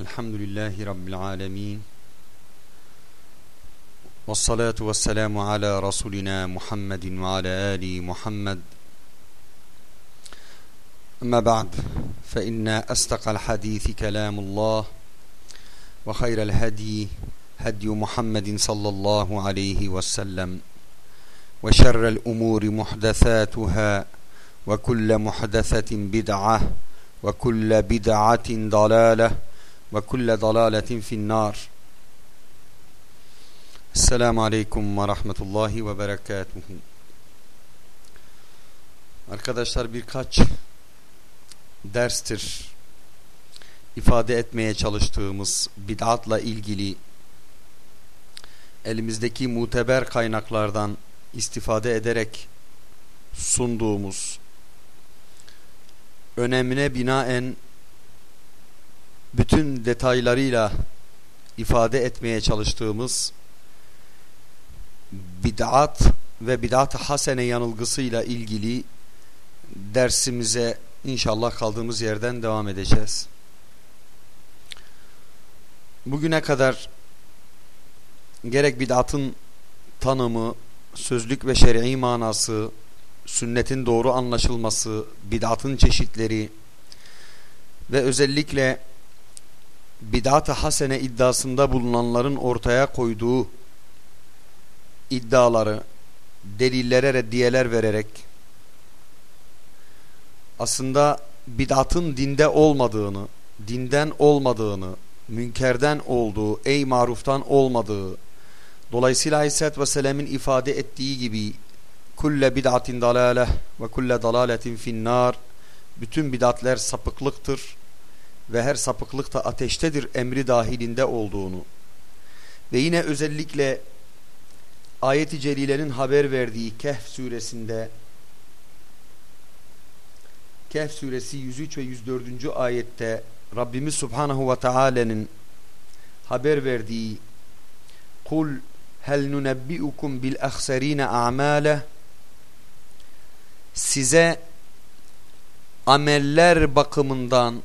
الحمد لله رب العالمين والصلاة والسلام على رسولنا محمد وعلى آل محمد. أما بعد فإن أصدق الحديث كلام الله وخير الهدي هدي محمد صلى الله عليه وسلم وشر الأمور محدثاتها وكل محدثة بدعة وكل بدعة ضلالة ve kulle dalaletin finnar. Selamun Aleyküm ve Rahmetullahi ve Berekatuhu. Arkadaşlar birkaç derstir ifade etmeye çalıştığımız bid'atla ilgili elimizdeki muteber kaynaklardan istifade ederek sunduğumuz önemine binaen bütün detaylarıyla ifade etmeye çalıştığımız bid'at ve bid'at hasene yanılgısıyla ilgili dersimize inşallah kaldığımız yerden devam edeceğiz. Bugüne kadar gerek bid'atın tanımı, sözlük ve şer'i manası, sünnetin doğru anlaşılması, bid'atın çeşitleri ve özellikle bid'at-ı hasene iddiasında bulunanların ortaya koyduğu iddiaları delillere reddiyeler vererek aslında bid'atın dinde olmadığını, dinden olmadığını, münkerden olduğu, ey maruftan olmadığı, dolayısıyla Aleyhisselatü Vesselam'ın ifade ettiği gibi kulle bid'atin dalaleh ve kulle dalaletin finnar bütün bid'atler sapıklıktır ve her sapıklık da ateştedir emri dahilinde olduğunu ve yine özellikle ayet-i celilenin haber verdiği Kehf suresinde Kehf suresi 103 ve 104. ayette Rabbimiz Subhanahu ve Taala'nın haber verdiği Kul hel nunebbiukum bil ahserine a'male size ameller bakımından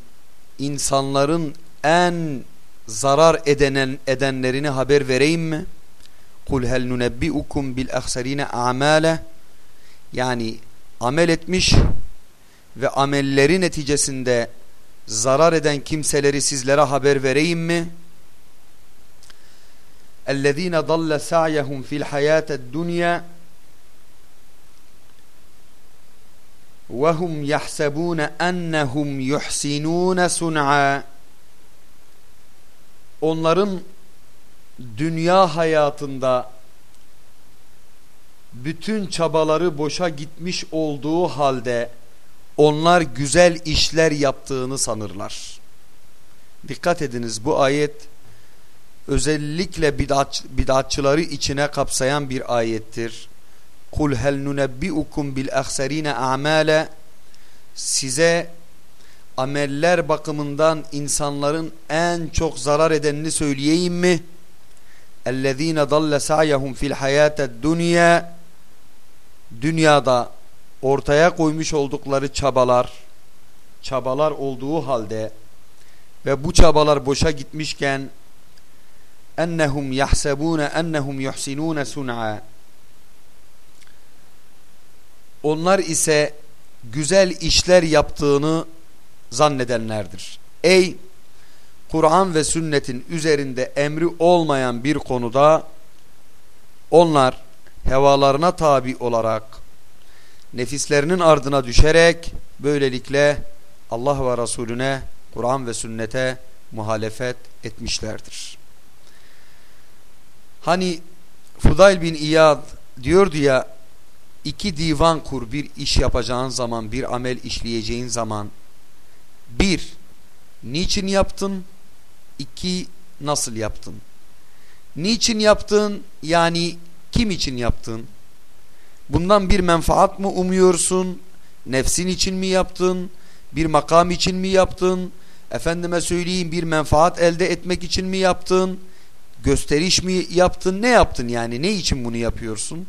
insanların en zarar edenen edenlerini haber vereyim mi? Kul hel nunebbiukum bil ahsarine amale yani amel etmiş ve amelleri neticesinde zarar eden kimseleri sizlere haber vereyim mi? اَلَّذ۪ينَ ضَلَّ سَعْيَهُمْ فِي الْحَيَاةَ الدُّنْيَا وَهُمْ يَحْسَبُونَ اَنَّهُمْ يُحْسِنُونَ سُنْعًا Onların dünya hayatında bütün çabaları boşa gitmiş olduğu halde onlar güzel işler yaptığını sanırlar. Dikkat ediniz bu ayet özellikle bid'atçıları içine kapsayan bir ayettir. Kul hel nunebbiukum bil ahserine amale size ameller bakımından insanların en çok zarar edenini söyleyeyim mi? اَلَّذ۪ينَ ضَلَّ سَعْيَهُمْ فِي الْحَيَاتَ الدُّنْيَا Dünyada ortaya koymuş oldukları çabalar, çabalar olduğu halde ve bu çabalar boşa gitmişken اَنَّهُمْ يَحْسَبُونَ اَنَّهُمْ يُحْسِنُونَ سُنْعًا onlar ise güzel işler yaptığını zannedenlerdir. Ey Kur'an ve sünnetin üzerinde emri olmayan bir konuda onlar hevalarına tabi olarak nefislerinin ardına düşerek böylelikle Allah ve Resulüne Kur'an ve sünnete muhalefet etmişlerdir. Hani Fudayl bin İyad diyordu ya iki divan kur bir iş yapacağın zaman bir amel işleyeceğin zaman. Bir niçin yaptın? İki nasıl yaptın? Niçin yaptın? Yani kim için yaptın? Bundan bir menfaat mı umuyorsun? Nefsin için mi yaptın? Bir makam için mi yaptın? Efendime söyleyeyim bir menfaat elde etmek için mi yaptın? Gösteriş mi yaptın? Ne yaptın yani? Ne için bunu yapıyorsun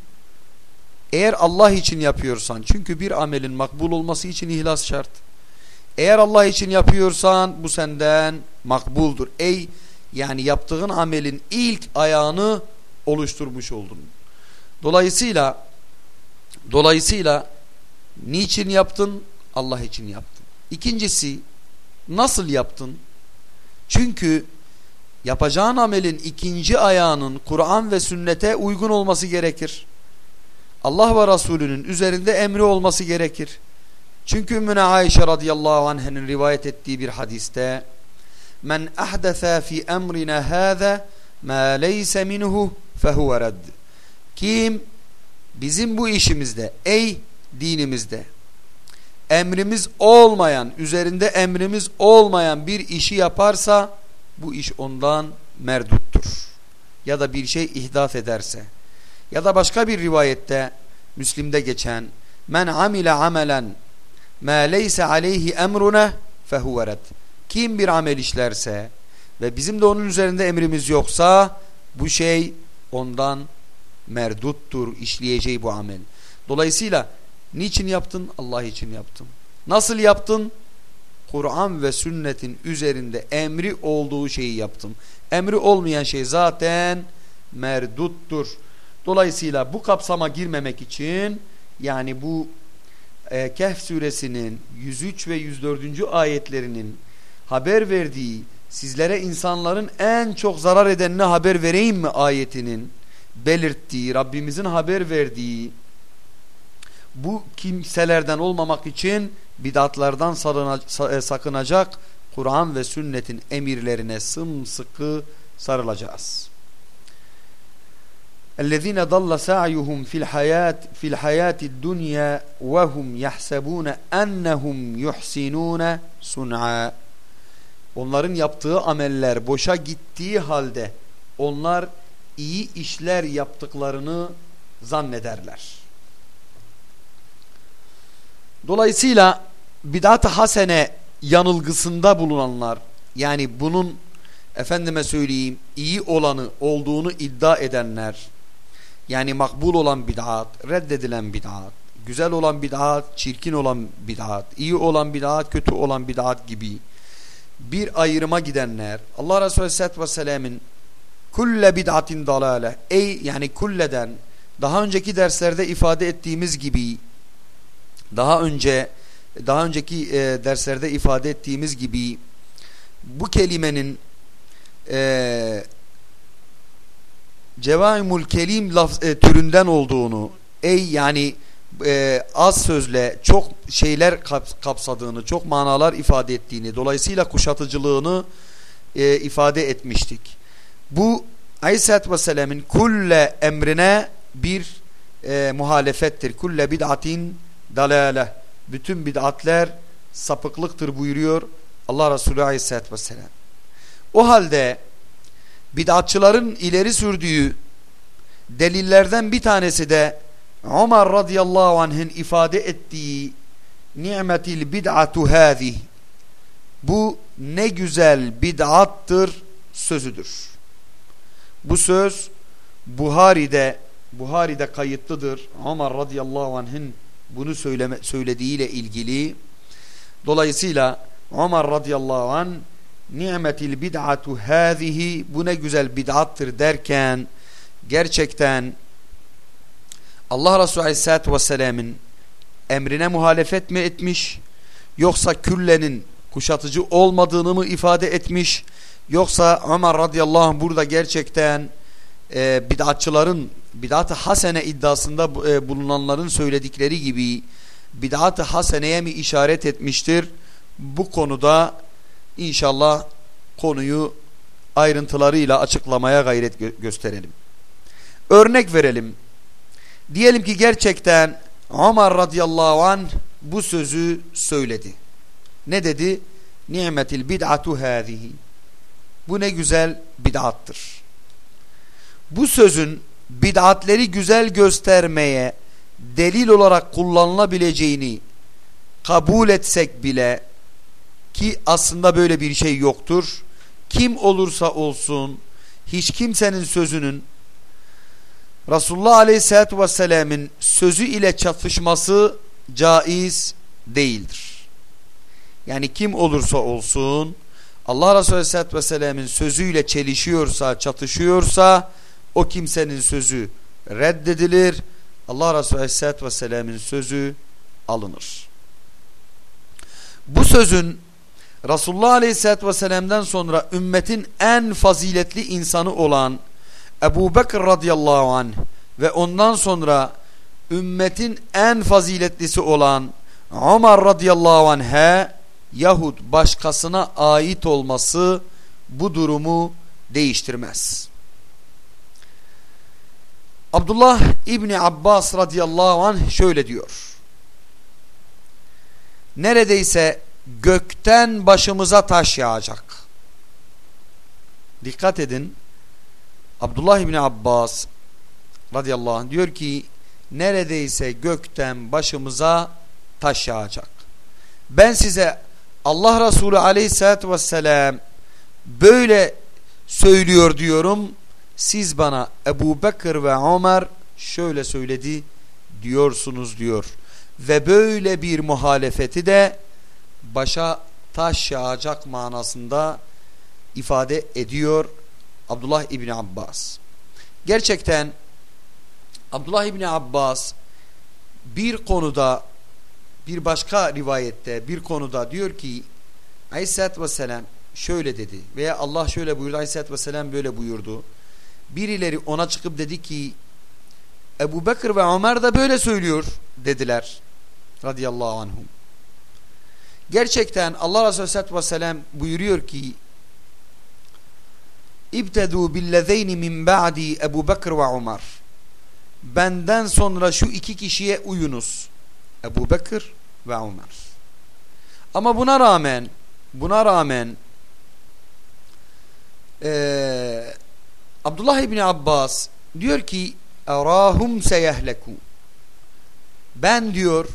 eğer Allah için yapıyorsan çünkü bir amelin makbul olması için ihlas şart Eğer Allah için yapıyorsan bu senden makbuldur. Ey yani yaptığın amelin ilk ayağını oluşturmuş oldun. Dolayısıyla dolayısıyla niçin yaptın? Allah için yaptın. İkincisi nasıl yaptın? Çünkü yapacağın amelin ikinci ayağının Kur'an ve sünnete uygun olması gerekir. Allah ve Resulünün üzerinde emri olması gerekir. Çünkü Ümmüne Ayşe radıyallahu anh'ın rivayet ettiği bir hadiste Men ahdese fi emrina hâze ma leyse minhu fehuve redd. Kim bizim bu işimizde ey dinimizde emrimiz olmayan üzerinde emrimiz olmayan bir işi yaparsa bu iş ondan merduttur. Ya da bir şey ihdas ederse ya da başka bir rivayette Müslim'de geçen men amile amelen ma leyse aleyhi emruna fehuve red. Kim bir amel işlerse ve bizim de onun üzerinde emrimiz yoksa bu şey ondan merduttur işleyeceği bu amel. Dolayısıyla niçin yaptın? Allah için yaptım. Nasıl yaptın? Kur'an ve sünnetin üzerinde emri olduğu şeyi yaptım. Emri olmayan şey zaten merduttur. Dolayısıyla bu kapsama girmemek için yani bu e, Kehf suresinin 103 ve 104. ayetlerinin haber verdiği sizlere insanların en çok zarar edenine haber vereyim mi ayetinin belirttiği Rabbimizin haber verdiği bu kimselerden olmamak için bidatlardan e, sakınacak Kur'an ve sünnetin emirlerine sımsıkı sarılacağız. اَلَّذ۪ينَ ضَلَّ سَعْيُهُمْ فِي الْحَيَاةِ فِي الْحَيَاةِ الدُّنْيَا وَهُمْ يَحْسَبُونَ اَنَّهُمْ يُحْسِنُونَ سُنْعًا Onların yaptığı ameller boşa gittiği halde onlar iyi işler yaptıklarını zannederler. Dolayısıyla bidat-ı hasene yanılgısında bulunanlar yani bunun efendime söyleyeyim iyi olanı olduğunu iddia edenler yani makbul olan bid'at, reddedilen bid'at, güzel olan bid'at, çirkin olan bid'at, iyi olan bid'at, kötü olan bid'at gibi bir ayrıma gidenler Allah Resulü Aleyhisselatü Vesselam'ın kulle bid'atin dalale ey yani kulleden daha önceki derslerde ifade ettiğimiz gibi daha önce daha önceki e, derslerde ifade ettiğimiz gibi bu kelimenin e, cevaimul kelim laf, e, türünden olduğunu ey yani e, az sözle çok şeyler kap, kapsadığını çok manalar ifade ettiğini dolayısıyla kuşatıcılığını e, ifade etmiştik. Bu Aleyhisselatü Vesselam'ın kulle emrine bir e, muhalefettir. Kulle bid'atin dalale. Bütün bid'atler sapıklıktır buyuruyor Allah Resulü Aleyhisselatü Vesselam. O halde bid'atçıların ileri sürdüğü delillerden bir tanesi de Ömer radıyallahu anh'ın ifade ettiği ni'metil bid'atu hâzih bu ne güzel bid'attır sözüdür. Bu söz Buhari'de Buhari'de kayıtlıdır. Ömer radıyallahu anh'ın bunu söyleme, söylediğiyle ilgili. Dolayısıyla Ömer radıyallahu anh ni'metil bid'atu hâzihi bu ne güzel bid'attır derken gerçekten Allah Resulü aleyhissalatü vesselam'ın emrine muhalefet mi etmiş yoksa küllenin kuşatıcı olmadığını mı ifade etmiş yoksa Ömer radıyallahu anh burada gerçekten e, bid'atçıların bid'at-ı hasene iddiasında e, bulunanların söyledikleri gibi bid'at-ı haseneye mi işaret etmiştir? Bu konuda inşallah konuyu ayrıntılarıyla açıklamaya gayret gö gösterelim. Örnek verelim. Diyelim ki gerçekten Ömer radıyallahu an bu sözü söyledi. Ne dedi? Nimetil bid'atu hâzihi. Bu ne güzel bid'attır. Bu sözün bid'atleri güzel göstermeye delil olarak kullanılabileceğini kabul etsek bile ki aslında böyle bir şey yoktur. Kim olursa olsun hiç kimsenin sözünün Resulullah Aleyhisselatü Vesselam'ın sözü ile çatışması caiz değildir. yani kim olursa olsun Allah Resulü Aleyhisselatü Vesselam'ın sözüyle çelişiyorsa, çatışıyorsa o kimsenin sözü reddedilir. Allah Resulü Aleyhisselatü Vesselam'ın sözü alınır. Bu sözün Resulullah Aleyhisselatü Vesselam'dan sonra ümmetin en faziletli insanı olan Ebu Bekir radıyallahu anh ve ondan sonra ümmetin en faziletlisi olan Ömer radıyallahu anh'e yahut başkasına ait olması bu durumu değiştirmez. Abdullah İbni Abbas radıyallahu anh şöyle diyor. Neredeyse gökten başımıza taş yağacak. Dikkat edin. Abdullah İbni Abbas radıyallahu anh diyor ki neredeyse gökten başımıza taş yağacak. Ben size Allah Resulü aleyhissalatü vesselam böyle söylüyor diyorum. Siz bana Ebu Bekir ve Ömer şöyle söyledi diyorsunuz diyor. Ve böyle bir muhalefeti de başa taş yağacak manasında ifade ediyor Abdullah İbni Abbas. Gerçekten Abdullah İbni Abbas bir konuda bir başka rivayette bir konuda diyor ki Aleyhisselatü Vesselam şöyle dedi veya Allah şöyle buyurdu Aleyhisselatü Vesselam böyle buyurdu. Birileri ona çıkıp dedi ki Ebu Bekir ve Ömer de böyle söylüyor dediler radıyallahu anhum. Gerçekten Allah Resulü Aleyhisselatü Vesselam buyuruyor ki İbtedu billezeyni min ba'di Ebu Bekir ve Ömer benden sonra şu iki kişiye uyunuz. Ebu Bekir ve Ömer. Ama buna rağmen buna rağmen e, Abdullah İbni Abbas diyor ki erahum seyehleku ben diyor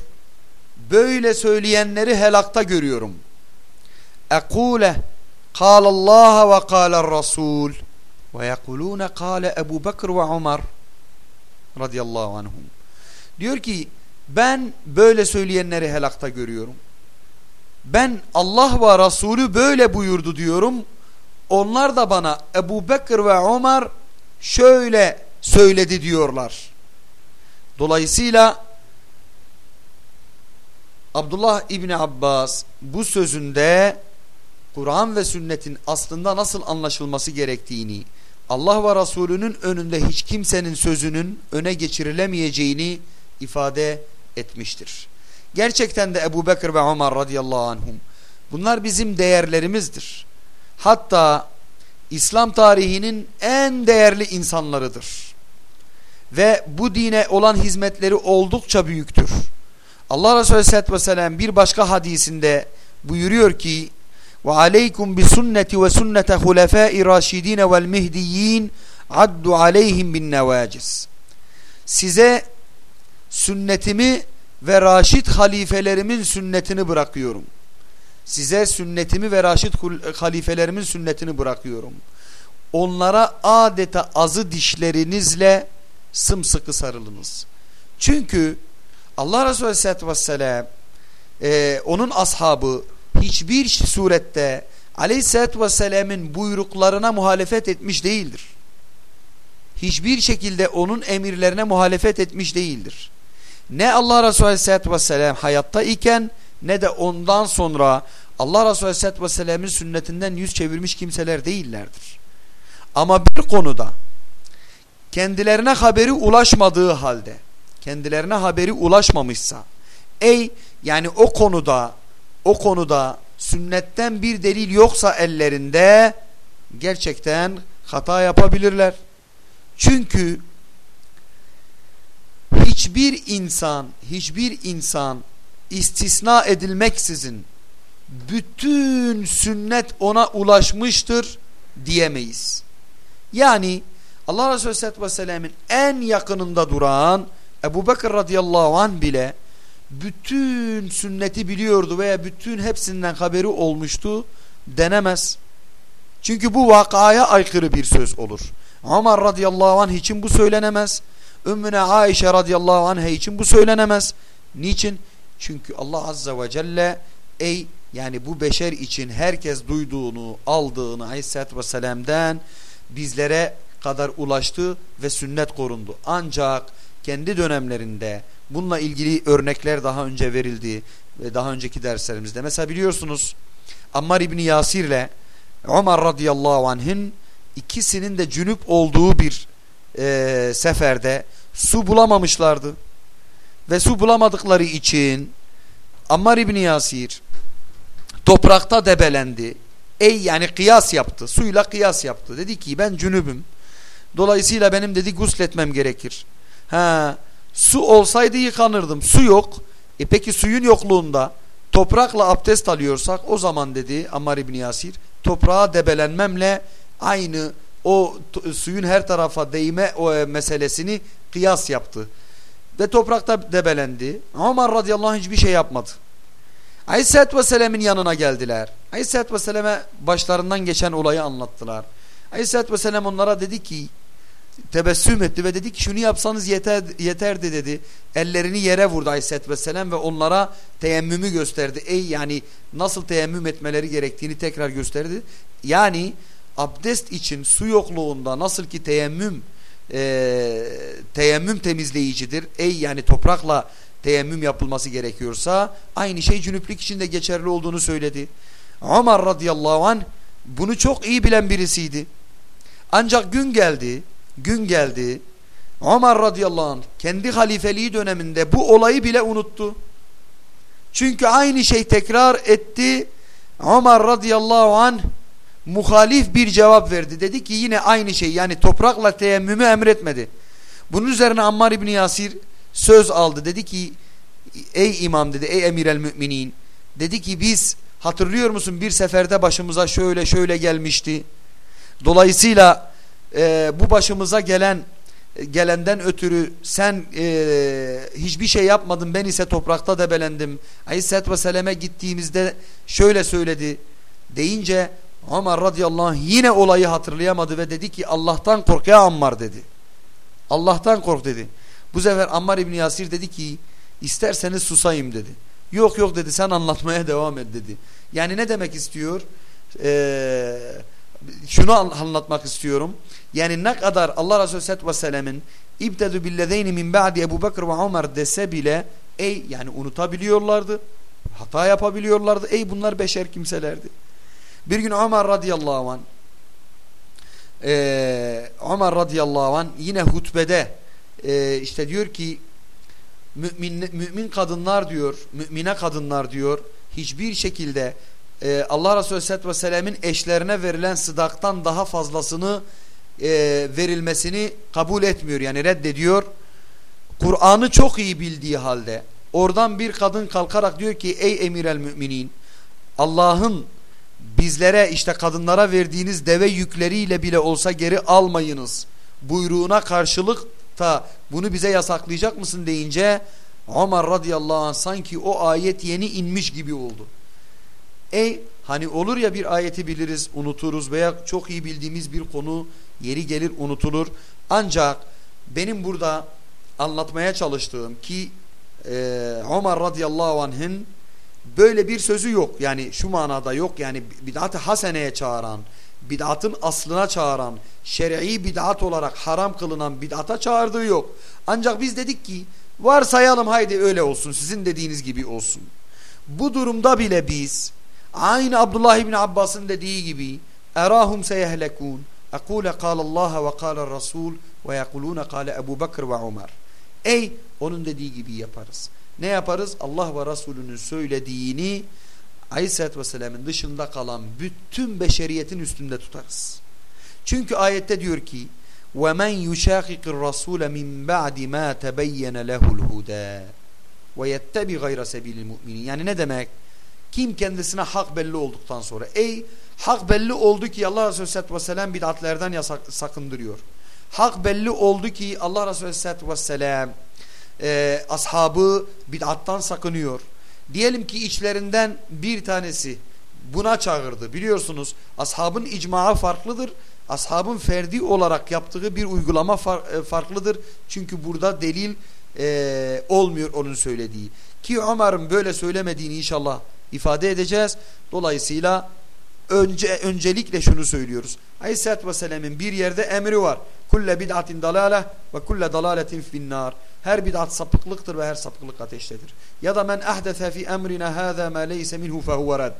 böyle söyleyenleri helakta görüyorum. Ekule kâlallâhe ve kâlerrasûl ve yekulûne kâle Ebu Bekir ve Umar radıyallahu anhum. Diyor ki ben böyle söyleyenleri helakta görüyorum. Ben Allah ve Resulü böyle buyurdu diyorum. Onlar da bana Ebu Bekir ve Ömer şöyle söyledi diyorlar. Dolayısıyla Abdullah İbni Abbas bu sözünde Kur'an ve sünnetin aslında nasıl anlaşılması gerektiğini, Allah ve Resulünün önünde hiç kimsenin sözünün öne geçirilemeyeceğini ifade etmiştir. Gerçekten de Ebu Bekir ve Ömer radıyallahu anhum bunlar bizim değerlerimizdir. Hatta İslam tarihinin en değerli insanlarıdır. Ve bu dine olan hizmetleri oldukça büyüktür. Allah Resulü Aleyhisselatü Vesselam bir başka hadisinde buyuruyor ki sünnete hulefâi raşidine vel mihdiyin addu aleyhim bin nevaciz. Size sünnetimi ve raşid halifelerimin sünnetini bırakıyorum. Size sünnetimi ve raşid halifelerimin sünnetini bırakıyorum. Onlara adeta azı dişlerinizle sımsıkı sarılınız. Çünkü Allah Resulü Aleyhisselatü Vesselam e, onun ashabı hiçbir surette Aleyhisselatü Vesselam'ın buyruklarına muhalefet etmiş değildir. Hiçbir şekilde onun emirlerine muhalefet etmiş değildir. Ne Allah Resulü Aleyhisselatü Vesselam hayatta iken ne de ondan sonra Allah Resulü Aleyhisselatü Vesselam'ın sünnetinden yüz çevirmiş kimseler değillerdir. Ama bir konuda kendilerine haberi ulaşmadığı halde kendilerine haberi ulaşmamışsa ey yani o konuda o konuda sünnetten bir delil yoksa ellerinde gerçekten hata yapabilirler. Çünkü hiçbir insan, hiçbir insan istisna edilmeksizin bütün sünnet ona ulaşmıştır diyemeyiz. Yani Allah Resulü Aleyhisselatü Vesselam'ın en yakınında duran Ebu Bekir radıyallahu anh bile bütün sünneti biliyordu veya bütün hepsinden haberi olmuştu denemez. Çünkü bu vakaya aykırı bir söz olur. Ömer radıyallahu anh için bu söylenemez. Ümmüne Aişe radıyallahu anh için bu söylenemez. Niçin? Çünkü Allah azze ve celle ey yani bu beşer için herkes duyduğunu aldığını Aleyhisselatü Vesselam'dan bizlere kadar ulaştı ve sünnet korundu. Ancak kendi dönemlerinde bununla ilgili örnekler daha önce verildi ve daha önceki derslerimizde. Mesela biliyorsunuz Ammar İbni Yasir ile Ömer radıyallahu anh'ın ikisinin de cünüp olduğu bir e, seferde su bulamamışlardı. Ve su bulamadıkları için Ammar İbni Yasir toprakta debelendi. Ey yani kıyas yaptı. Suyla kıyas yaptı. Dedi ki ben cünübüm. Dolayısıyla benim dedi gusletmem gerekir. Ha, su olsaydı yıkanırdım. Su yok. E peki suyun yokluğunda toprakla abdest alıyorsak o zaman dedi Ammar İbni Yasir toprağa debelenmemle aynı o suyun her tarafa değme o e, meselesini kıyas yaptı. Ve toprakta debelendi. Ömer radıyallahu anh hiçbir şey yapmadı. Aleyhisselatü Vesselam'ın yanına geldiler. Aleyhisselatü Vesselam'a başlarından geçen olayı anlattılar. Aleyhisselatü Vesselam onlara dedi ki tebessüm etti ve dedi ki şunu yapsanız yeter, yeterdi dedi. Ellerini yere vurdu Aleyhisselatü Vesselam ve onlara teyemmümü gösterdi. Ey yani nasıl teyemmüm etmeleri gerektiğini tekrar gösterdi. Yani abdest için su yokluğunda nasıl ki teyemmüm e, teyemmüm temizleyicidir. Ey yani toprakla teyemmüm yapılması gerekiyorsa aynı şey cünüplük için de geçerli olduğunu söyledi. Ömer radıyallahu anh bunu çok iyi bilen birisiydi. Ancak gün geldi, gün geldi. Ömer radıyallahu anh kendi halifeliği döneminde bu olayı bile unuttu. Çünkü aynı şey tekrar etti. Ömer radıyallahu anh muhalif bir cevap verdi. Dedi ki yine aynı şey yani toprakla teyemmümü emretmedi. Bunun üzerine Ammar İbni Yasir söz aldı. Dedi ki ey imam dedi ey emir el müminin. Dedi ki biz hatırlıyor musun bir seferde başımıza şöyle şöyle gelmişti. Dolayısıyla e, bu başımıza gelen gelenden ötürü sen e, hiçbir şey yapmadın ben ise toprakta debelendim. Aleyhisselatü Vesselam'e gittiğimizde şöyle söyledi deyince Ömer radıyallahu anh yine olayı hatırlayamadı ve dedi ki Allah'tan kork ya Ammar dedi. Allah'tan kork dedi. Bu sefer Ammar İbni Yasir dedi ki isterseniz susayım dedi. Yok yok dedi sen anlatmaya devam et dedi. Yani ne demek istiyor? Ee, şunu anlatmak istiyorum. Yani ne kadar Allah Resulü Aleyhisselatü Vesselam'ın İbtedu billezeyni min ba'di Ebu Bekir ve Ömer dese bile ey yani unutabiliyorlardı. Hata yapabiliyorlardı. Ey bunlar beşer kimselerdi. Bir gün Ömer radıyallahu anh e, Ömer radıyallahu anh yine hutbede e, işte diyor ki mümin, mümin kadınlar diyor mümine kadınlar diyor hiçbir şekilde e, Allah Resulü Aleyhisselatü Vesselam'ın eşlerine verilen sıdaktan daha fazlasını e, verilmesini kabul etmiyor yani reddediyor Kur'an'ı çok iyi bildiği halde oradan bir kadın kalkarak diyor ki ey emir el müminin Allah'ın bizlere işte kadınlara verdiğiniz deve yükleriyle bile olsa geri almayınız buyruğuna karşılık da bunu bize yasaklayacak mısın deyince Ömer radıyallahu anh sanki o ayet yeni inmiş gibi oldu. Ey hani olur ya bir ayeti biliriz unuturuz veya çok iyi bildiğimiz bir konu yeri gelir unutulur. Ancak benim burada anlatmaya çalıştığım ki e, Ömer radıyallahu anh'ın böyle bir sözü yok. Yani şu manada yok yani bid'at-ı haseneye çağıran, bid'atın aslına çağıran, şer'i bid'at olarak haram kılınan bid'ata çağırdığı yok. Ancak biz dedik ki varsayalım haydi öyle olsun sizin dediğiniz gibi olsun. Bu durumda bile biz aynı Abdullah İbni Abbas'ın dediği gibi erahum seyehlekun ekule kâlallaha ve kâle rasul ve yekulûne kâle Ebu Bekir ve Ömer. Ey onun dediği gibi yaparız. Ne yaparız? Allah ve Resulünün söylediğini Aleyhisselatü Vesselam'ın dışında kalan bütün beşeriyetin üstünde tutarız. Çünkü ayette diyor ki وَمَنْ يُشَاقِقِ الرَّسُولَ مِنْ بَعْدِ مَا تَبَيَّنَ لَهُ الْهُدَى وَيَتَّبِ غَيْرَ سَبِيلِ الْمُؤْمِنِينَ Yani ne demek? Kim kendisine hak belli olduktan sonra ey hak belli oldu ki Allah Resulü Aleyhisselatü Vesselam bid'atlerden yasak, sakındırıyor. Hak belli oldu ki Allah Resulü Aleyhisselatü Vesselam e, ashabı bid'attan sakınıyor. Diyelim ki içlerinden bir tanesi buna çağırdı. Biliyorsunuz ashabın icmağı farklıdır. Ashabın ferdi olarak yaptığı bir uygulama far, e, farklıdır. Çünkü burada delil e, olmuyor onun söylediği. Ki Ömer'in böyle söylemediğini inşallah ifade edeceğiz. Dolayısıyla önce öncelikle şunu söylüyoruz. Aleyhisselatü Vesselam'ın bir yerde emri var. Kulle bid'atin dalale ve kulle dalaletin finnar. Her bid'at sapıklıktır ve her sapıklık ateştedir. Ya da men ahdese fi emrina hâzâ mâ leyse minhu fehuve rad.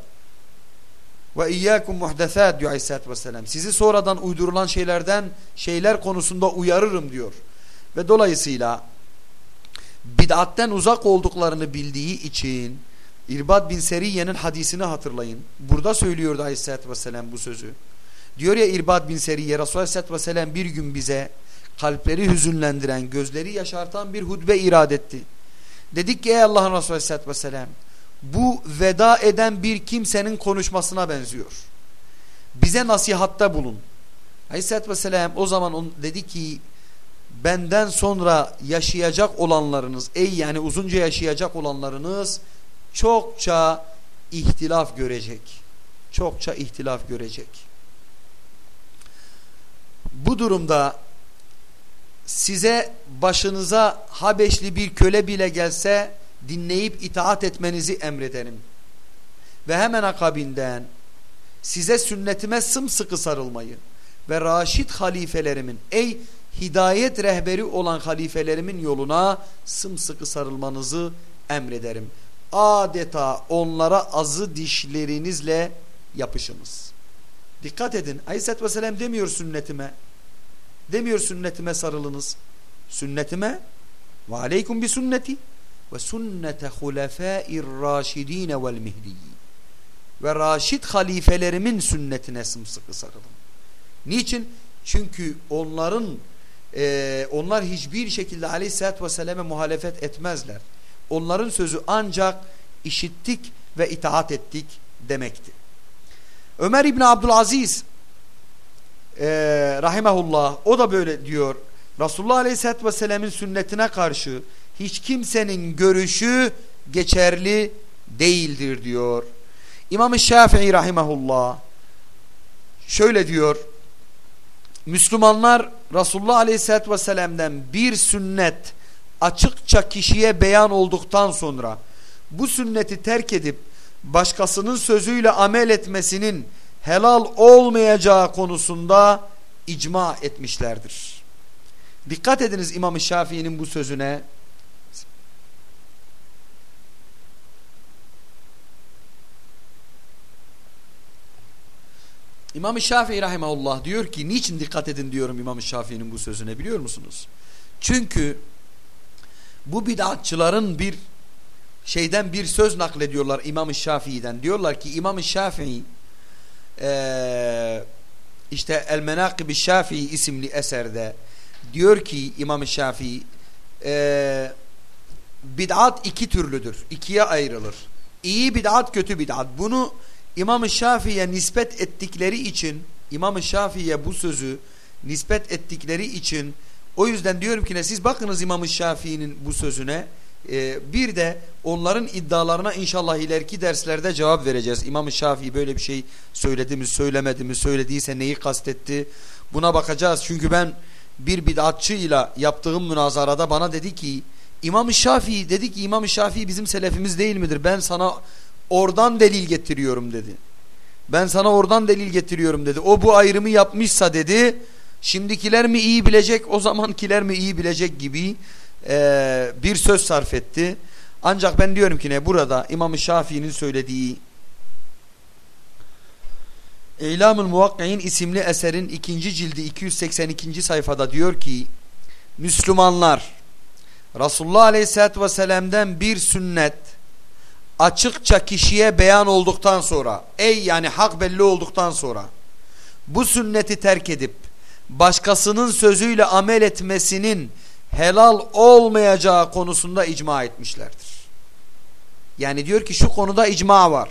Ve iyyâkum muhdesât diyor Aleyhisselatü Vesselam. Sizi sonradan uydurulan şeylerden şeyler konusunda uyarırım diyor. Ve dolayısıyla bid'atten uzak olduklarını bildiği için İrbad bin Seriye'nin hadisini hatırlayın. Burada söylüyordu Aleyhisselatü Vesselam bu sözü. Diyor ya İrbad bin Seriye Resulullah Aleyhisselatü Vesselam bir gün bize kalpleri hüzünlendiren, gözleri yaşartan bir hutbe irad etti. Dedik ki ey Allah'ın Resulü Aleyhisselatü Vesselam bu veda eden bir kimsenin konuşmasına benziyor. Bize nasihatta bulun. Aleyhisselatü Vesselam o zaman on, dedi ki benden sonra yaşayacak olanlarınız ey yani uzunca yaşayacak olanlarınız çokça ihtilaf görecek. Çokça ihtilaf görecek. Bu durumda size başınıza Habeşli bir köle bile gelse dinleyip itaat etmenizi emrederim. Ve hemen akabinden size sünnetime sımsıkı sarılmayı ve raşit halifelerimin ey hidayet rehberi olan halifelerimin yoluna sımsıkı sarılmanızı emrederim. Adeta onlara azı dişlerinizle yapışınız. Dikkat edin. Aleyhisselatü Vesselam demiyor sünnetime. Demiyor sünnetime sarılınız. Sünnetime ve aleykum bi sünneti ve sünnete hulefâir râşidîne vel mihdiyyin. Ve raşid halifelerimin sünnetine sımsıkı sarılın. Niçin? Çünkü onların e, onlar hiçbir şekilde aleyhissalatü vesselam'e muhalefet etmezler. Onların sözü ancak işittik ve itaat ettik demekti. Ömer İbni Abdülaziz e, rahimahullah o da böyle diyor. Resulullah Aleyhisselatü Vesselam'ın sünnetine karşı hiç kimsenin görüşü geçerli değildir diyor. İmam-ı Şafii rahimahullah şöyle diyor. Müslümanlar Resulullah Aleyhisselatü Vesselam'dan bir sünnet açıkça kişiye beyan olduktan sonra bu sünneti terk edip başkasının sözüyle amel etmesinin helal olmayacağı konusunda icma etmişlerdir. Dikkat ediniz İmam-ı Şafii'nin bu sözüne. İmam-ı Şafii rahimahullah diyor ki niçin dikkat edin diyorum İmam-ı Şafii'nin bu sözüne biliyor musunuz? Çünkü bu bid'atçıların bir şeyden bir söz naklediyorlar İmam-ı Şafii'den. Diyorlar ki İmam-ı Şafii e, işte El Menakib-i Şafii isimli eserde diyor ki İmam-ı Şafii e, bid'at iki türlüdür. ikiye ayrılır. İyi bid'at kötü bid'at. Bunu İmam-ı Şafii'ye nispet ettikleri için İmam-ı Şafii'ye bu sözü nispet ettikleri için o yüzden diyorum ki ne siz bakınız İmam-ı Şafii'nin bu sözüne ee, bir de onların iddialarına inşallah ileriki derslerde cevap vereceğiz. İmam-ı Şafii böyle bir şey söyledi mi söylemedi mi söylediyse neyi kastetti buna bakacağız. Çünkü ben bir bid'atçıyla yaptığım münazarada bana dedi ki İmam-ı Şafii dedi ki İmam-ı Şafii bizim selefimiz değil midir? Ben sana oradan delil getiriyorum dedi. Ben sana oradan delil getiriyorum dedi. O bu ayrımı yapmışsa dedi şimdikiler mi iyi bilecek o zamankiler mi iyi bilecek gibi e, bir söz sarf etti. Ancak ben diyorum ki ne burada İmam-ı Şafii'nin söylediği İlamül isimli eserin ikinci cildi 282. sayfada diyor ki Müslümanlar Resulullah Aleyhisselatü Vesselam'dan bir sünnet açıkça kişiye beyan olduktan sonra ey yani hak belli olduktan sonra bu sünneti terk edip başkasının sözüyle amel etmesinin helal olmayacağı konusunda icma etmişlerdir. Yani diyor ki şu konuda icma var.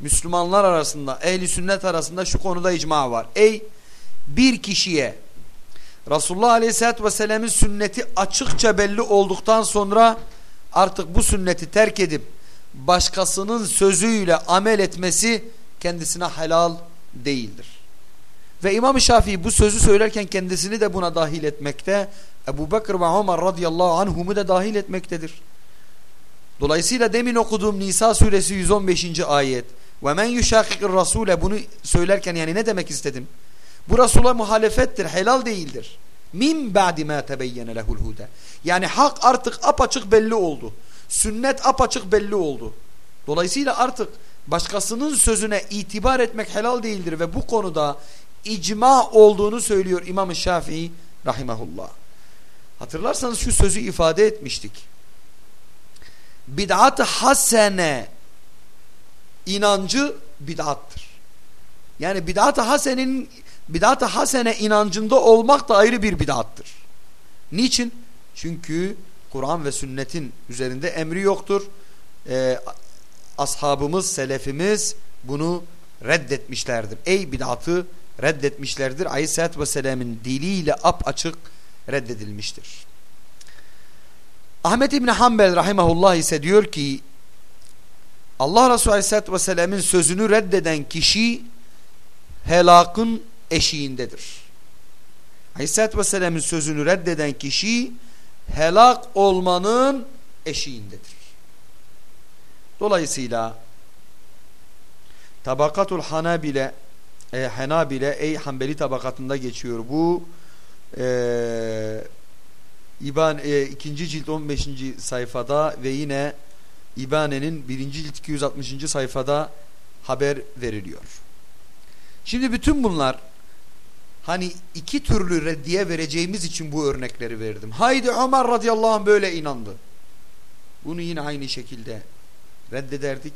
Müslümanlar arasında, ehli sünnet arasında şu konuda icma var. Ey bir kişiye Resulullah Aleyhisselatü Vesselam'ın sünneti açıkça belli olduktan sonra artık bu sünneti terk edip başkasının sözüyle amel etmesi kendisine helal değildir. Ve İmam-ı Şafii bu sözü söylerken kendisini de buna dahil etmekte Ebu Bekir ve Ömer radıyallahu anhumu da dahil etmektedir. Dolayısıyla demin okuduğum Nisa suresi 115. ayet men yuşakikir rasule bunu söylerken yani ne demek istedim? Bu Resul'a muhalefettir, helal değildir. Min ba'di ma tebeyyene lehul huda. Yani hak artık apaçık belli oldu. Sünnet apaçık belli oldu. Dolayısıyla artık başkasının sözüne itibar etmek helal değildir ve bu konuda icma olduğunu söylüyor İmam-ı Şafii rahimahullah. Hatırlarsanız şu sözü ifade etmiştik. Bid'at-ı hasene inancı bid'attır. Yani bid'at-ı hasenin bid'at-ı hasene inancında olmak da ayrı bir bid'attır. Niçin? Çünkü Kur'an ve sünnetin üzerinde emri yoktur. Ee, ashabımız, selefimiz bunu reddetmişlerdir. Ey bid'atı reddetmişlerdir. Aleyhisselatü Vesselam'ın diliyle ap açık reddedilmiştir. Ahmet İbni Hanbel rahimahullah ise diyor ki Allah Resulü Aleyhisselatü Vesselam'ın sözünü reddeden kişi helakın eşiğindedir. Aleyhisselatü Vesselam'ın sözünü reddeden kişi helak olmanın eşiğindedir. Dolayısıyla tabakatul hanabile e, Hanabile ey Hanbeli tabakatında geçiyor. Bu e, İban e, ikinci cilt 15. sayfada ve yine İbane'nin birinci cilt 260. sayfada haber veriliyor. Şimdi bütün bunlar hani iki türlü reddiye vereceğimiz için bu örnekleri verdim. Haydi Ömer radıyallahu anh böyle inandı. Bunu yine aynı şekilde reddederdik.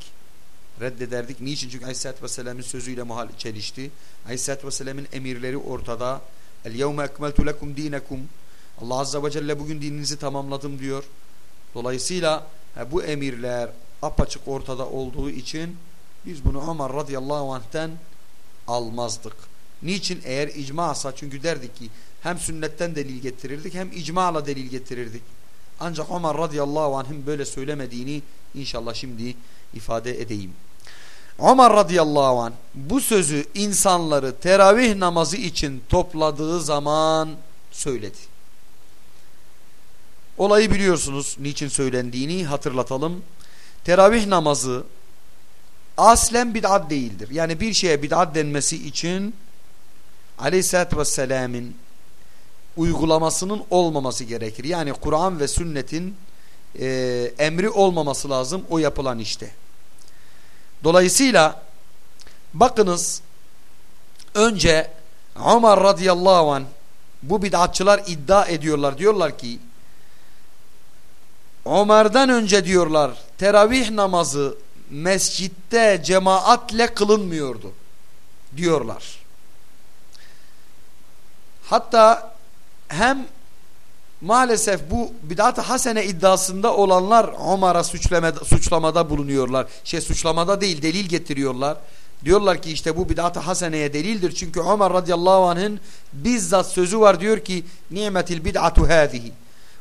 Reddederdik. Niçin? Çünkü Aleyhisselatü Vesselam'ın sözüyle muhal çelişti. Aleyhisselatü Vesselam'ın emirleri ortada. El yevme ekmeltu lekum. Allah Azze ve Celle bugün dininizi tamamladım diyor. Dolayısıyla bu emirler apaçık ortada olduğu için biz bunu Ömer radıyallahu anh'ten almazdık. Niçin? Eğer icmasa çünkü derdik ki hem sünnetten delil getirirdik hem icmala delil getirirdik. Ancak Ömer radıyallahu anh'ın böyle söylemediğini inşallah şimdi ifade edeyim. Ömer radıyallahu anh bu sözü insanları teravih namazı için topladığı zaman söyledi. Olayı biliyorsunuz niçin söylendiğini hatırlatalım. Teravih namazı aslen bid'at değildir. Yani bir şeye bid'at denmesi için aleyhissalatü vesselamın uygulamasının olmaması gerekir. Yani Kur'an ve sünnetin e, emri olmaması lazım o yapılan işte. Dolayısıyla bakınız önce Ömer radıyallahu an bu bid'atçılar iddia ediyorlar. Diyorlar ki Ömer'den önce diyorlar teravih namazı mescitte cemaatle kılınmıyordu diyorlar. Hatta hem maalesef bu bidat-ı hasene iddiasında olanlar suçlamada, suçlamada bulunuyorlar. Şey suçlamada değil delil getiriyorlar. Diyorlar ki işte bu bidat-ı haseneye delildir. Çünkü Ömer radıyallahu anh'ın bizzat sözü var diyor ki nimetil bid'atu hâzihi.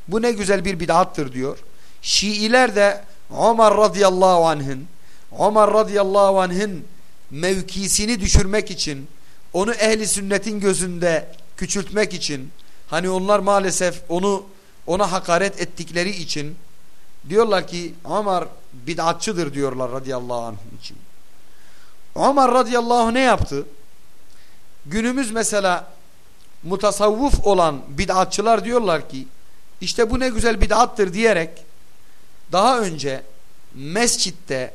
Bu ne güzel bir bid'attır diyor. Şiiler de Ömer radıyallahu anh'ın Ömer radıyallahu anh'ın mevkisini düşürmek için onu ehli sünnetin gözünde küçültmek için Hani onlar maalesef onu ona hakaret ettikleri için diyorlar ki Ömer bid'atçıdır diyorlar radıyallahu anh için. Ömer radıyallahu anh ne yaptı? Günümüz mesela mutasavvuf olan bid'atçılar diyorlar ki işte bu ne güzel bid'attır diyerek daha önce mescitte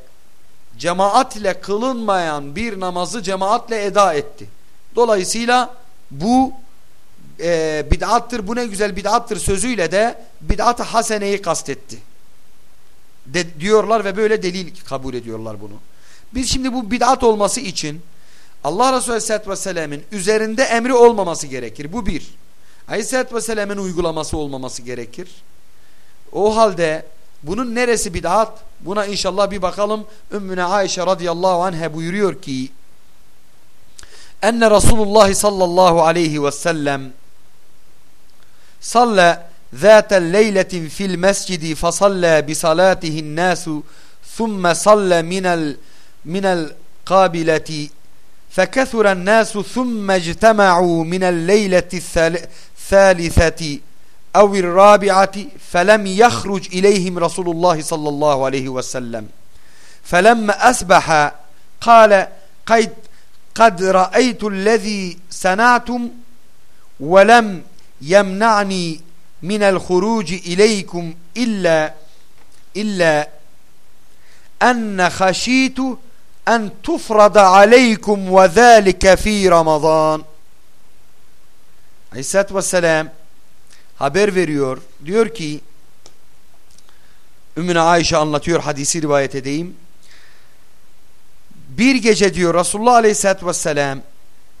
cemaat ile kılınmayan bir namazı cemaatle eda etti. Dolayısıyla bu e, bid'attır bu ne güzel bid'attır sözüyle de bid'at-ı haseneyi kastetti. De, diyorlar ve böyle delil kabul ediyorlar bunu. Biz şimdi bu bid'at olması için Allah Resulü Aleyhisselatü Vesselam'ın üzerinde emri olmaması gerekir. Bu bir. Aleyhisselatü Vesselam'ın uygulaması olmaması gerekir. O halde bunun neresi bid'at? Buna inşallah bir bakalım. Ümmüne Ayşe radıyallahu anh'a buyuruyor ki enne Resulullah sallallahu aleyhi ve sellem صلى ذات الليلة في المسجد فصلى بصلاته الناس ثم صلى من ال من القابلة. فكثر الناس ثم اجتمعوا من الليلة الثالثة أو الرابعة فلم يخرج إليهم رسول الله صلى الله عليه وسلم. فلما أصبح قال قد رأيت الذي صنعتم ولم yemna'ni minel huruci ileykum illa illa enne haşitu en tufrada aleykum ve zâlike fî Ramazan. Aleyhisselatü Vesselam haber veriyor. Diyor ki Ümmüne Ayşe anlatıyor hadisi rivayet edeyim. Bir gece diyor Resulullah Aleyhisselatü Vesselam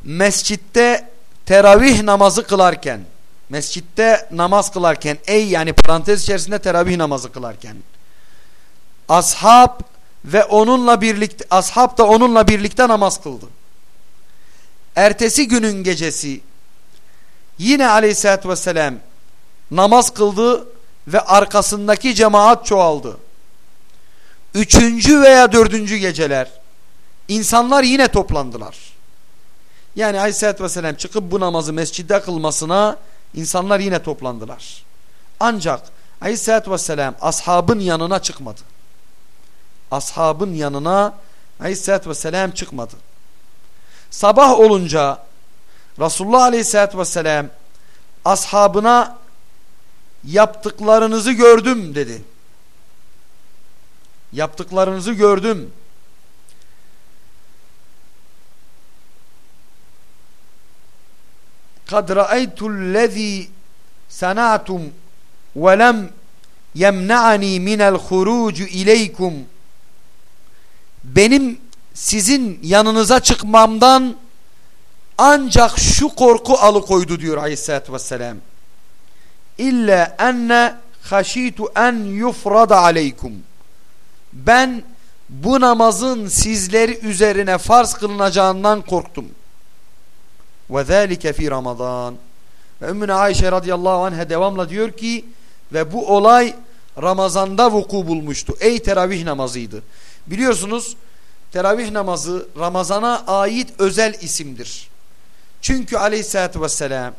mescitte teravih namazı kılarken mescitte namaz kılarken ey yani parantez içerisinde teravih namazı kılarken ashab ve onunla birlikte ashab da onunla birlikte namaz kıldı. Ertesi günün gecesi yine aleyhissalatü vesselam namaz kıldı ve arkasındaki cemaat çoğaldı. Üçüncü veya dördüncü geceler insanlar yine toplandılar. Yani aleyhissalatü vesselam çıkıp bu namazı mescidde kılmasına insanlar yine toplandılar. Ancak aleyhissalatü vesselam ashabın yanına çıkmadı. Ashabın yanına aleyhissalatü vesselam çıkmadı. Sabah olunca Resulullah aleyhissalatü vesselam ashabına yaptıklarınızı gördüm dedi. Yaptıklarınızı gördüm. Kad ra'aytu'llezî sana'tum ve lem yemna'ani minel hurucu ileykum benim sizin yanınıza çıkmamdan ancak şu korku alıkoydu diyor aleyhissalatü vesselam. İlla enne haşitu en yufrada aleykum. Ben bu namazın sizleri üzerine farz kılınacağından korktum ve zâlike fi Ramazan. Ve Ümmüne Ayşe radıyallahu anh'a devamla diyor ki ve bu olay Ramazan'da vuku bulmuştu. Ey teravih namazıydı. Biliyorsunuz teravih namazı Ramazan'a ait özel isimdir. Çünkü aleyhissalatü vesselam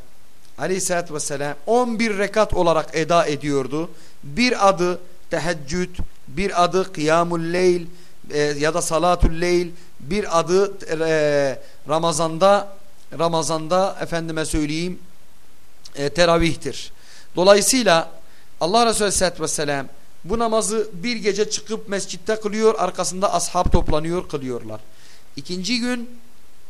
aleyhissalatü vesselam 11 rekat olarak eda ediyordu. Bir adı teheccüd, bir adı kıyamul leyl e, ya da salatul leyl, bir adı e, Ramazan'da Ramazan'da efendime söyleyeyim e, teravihtir. Dolayısıyla Allah Resulü Aleyhisselatü Vesselam bu namazı bir gece çıkıp mescitte kılıyor arkasında ashab toplanıyor kılıyorlar. İkinci gün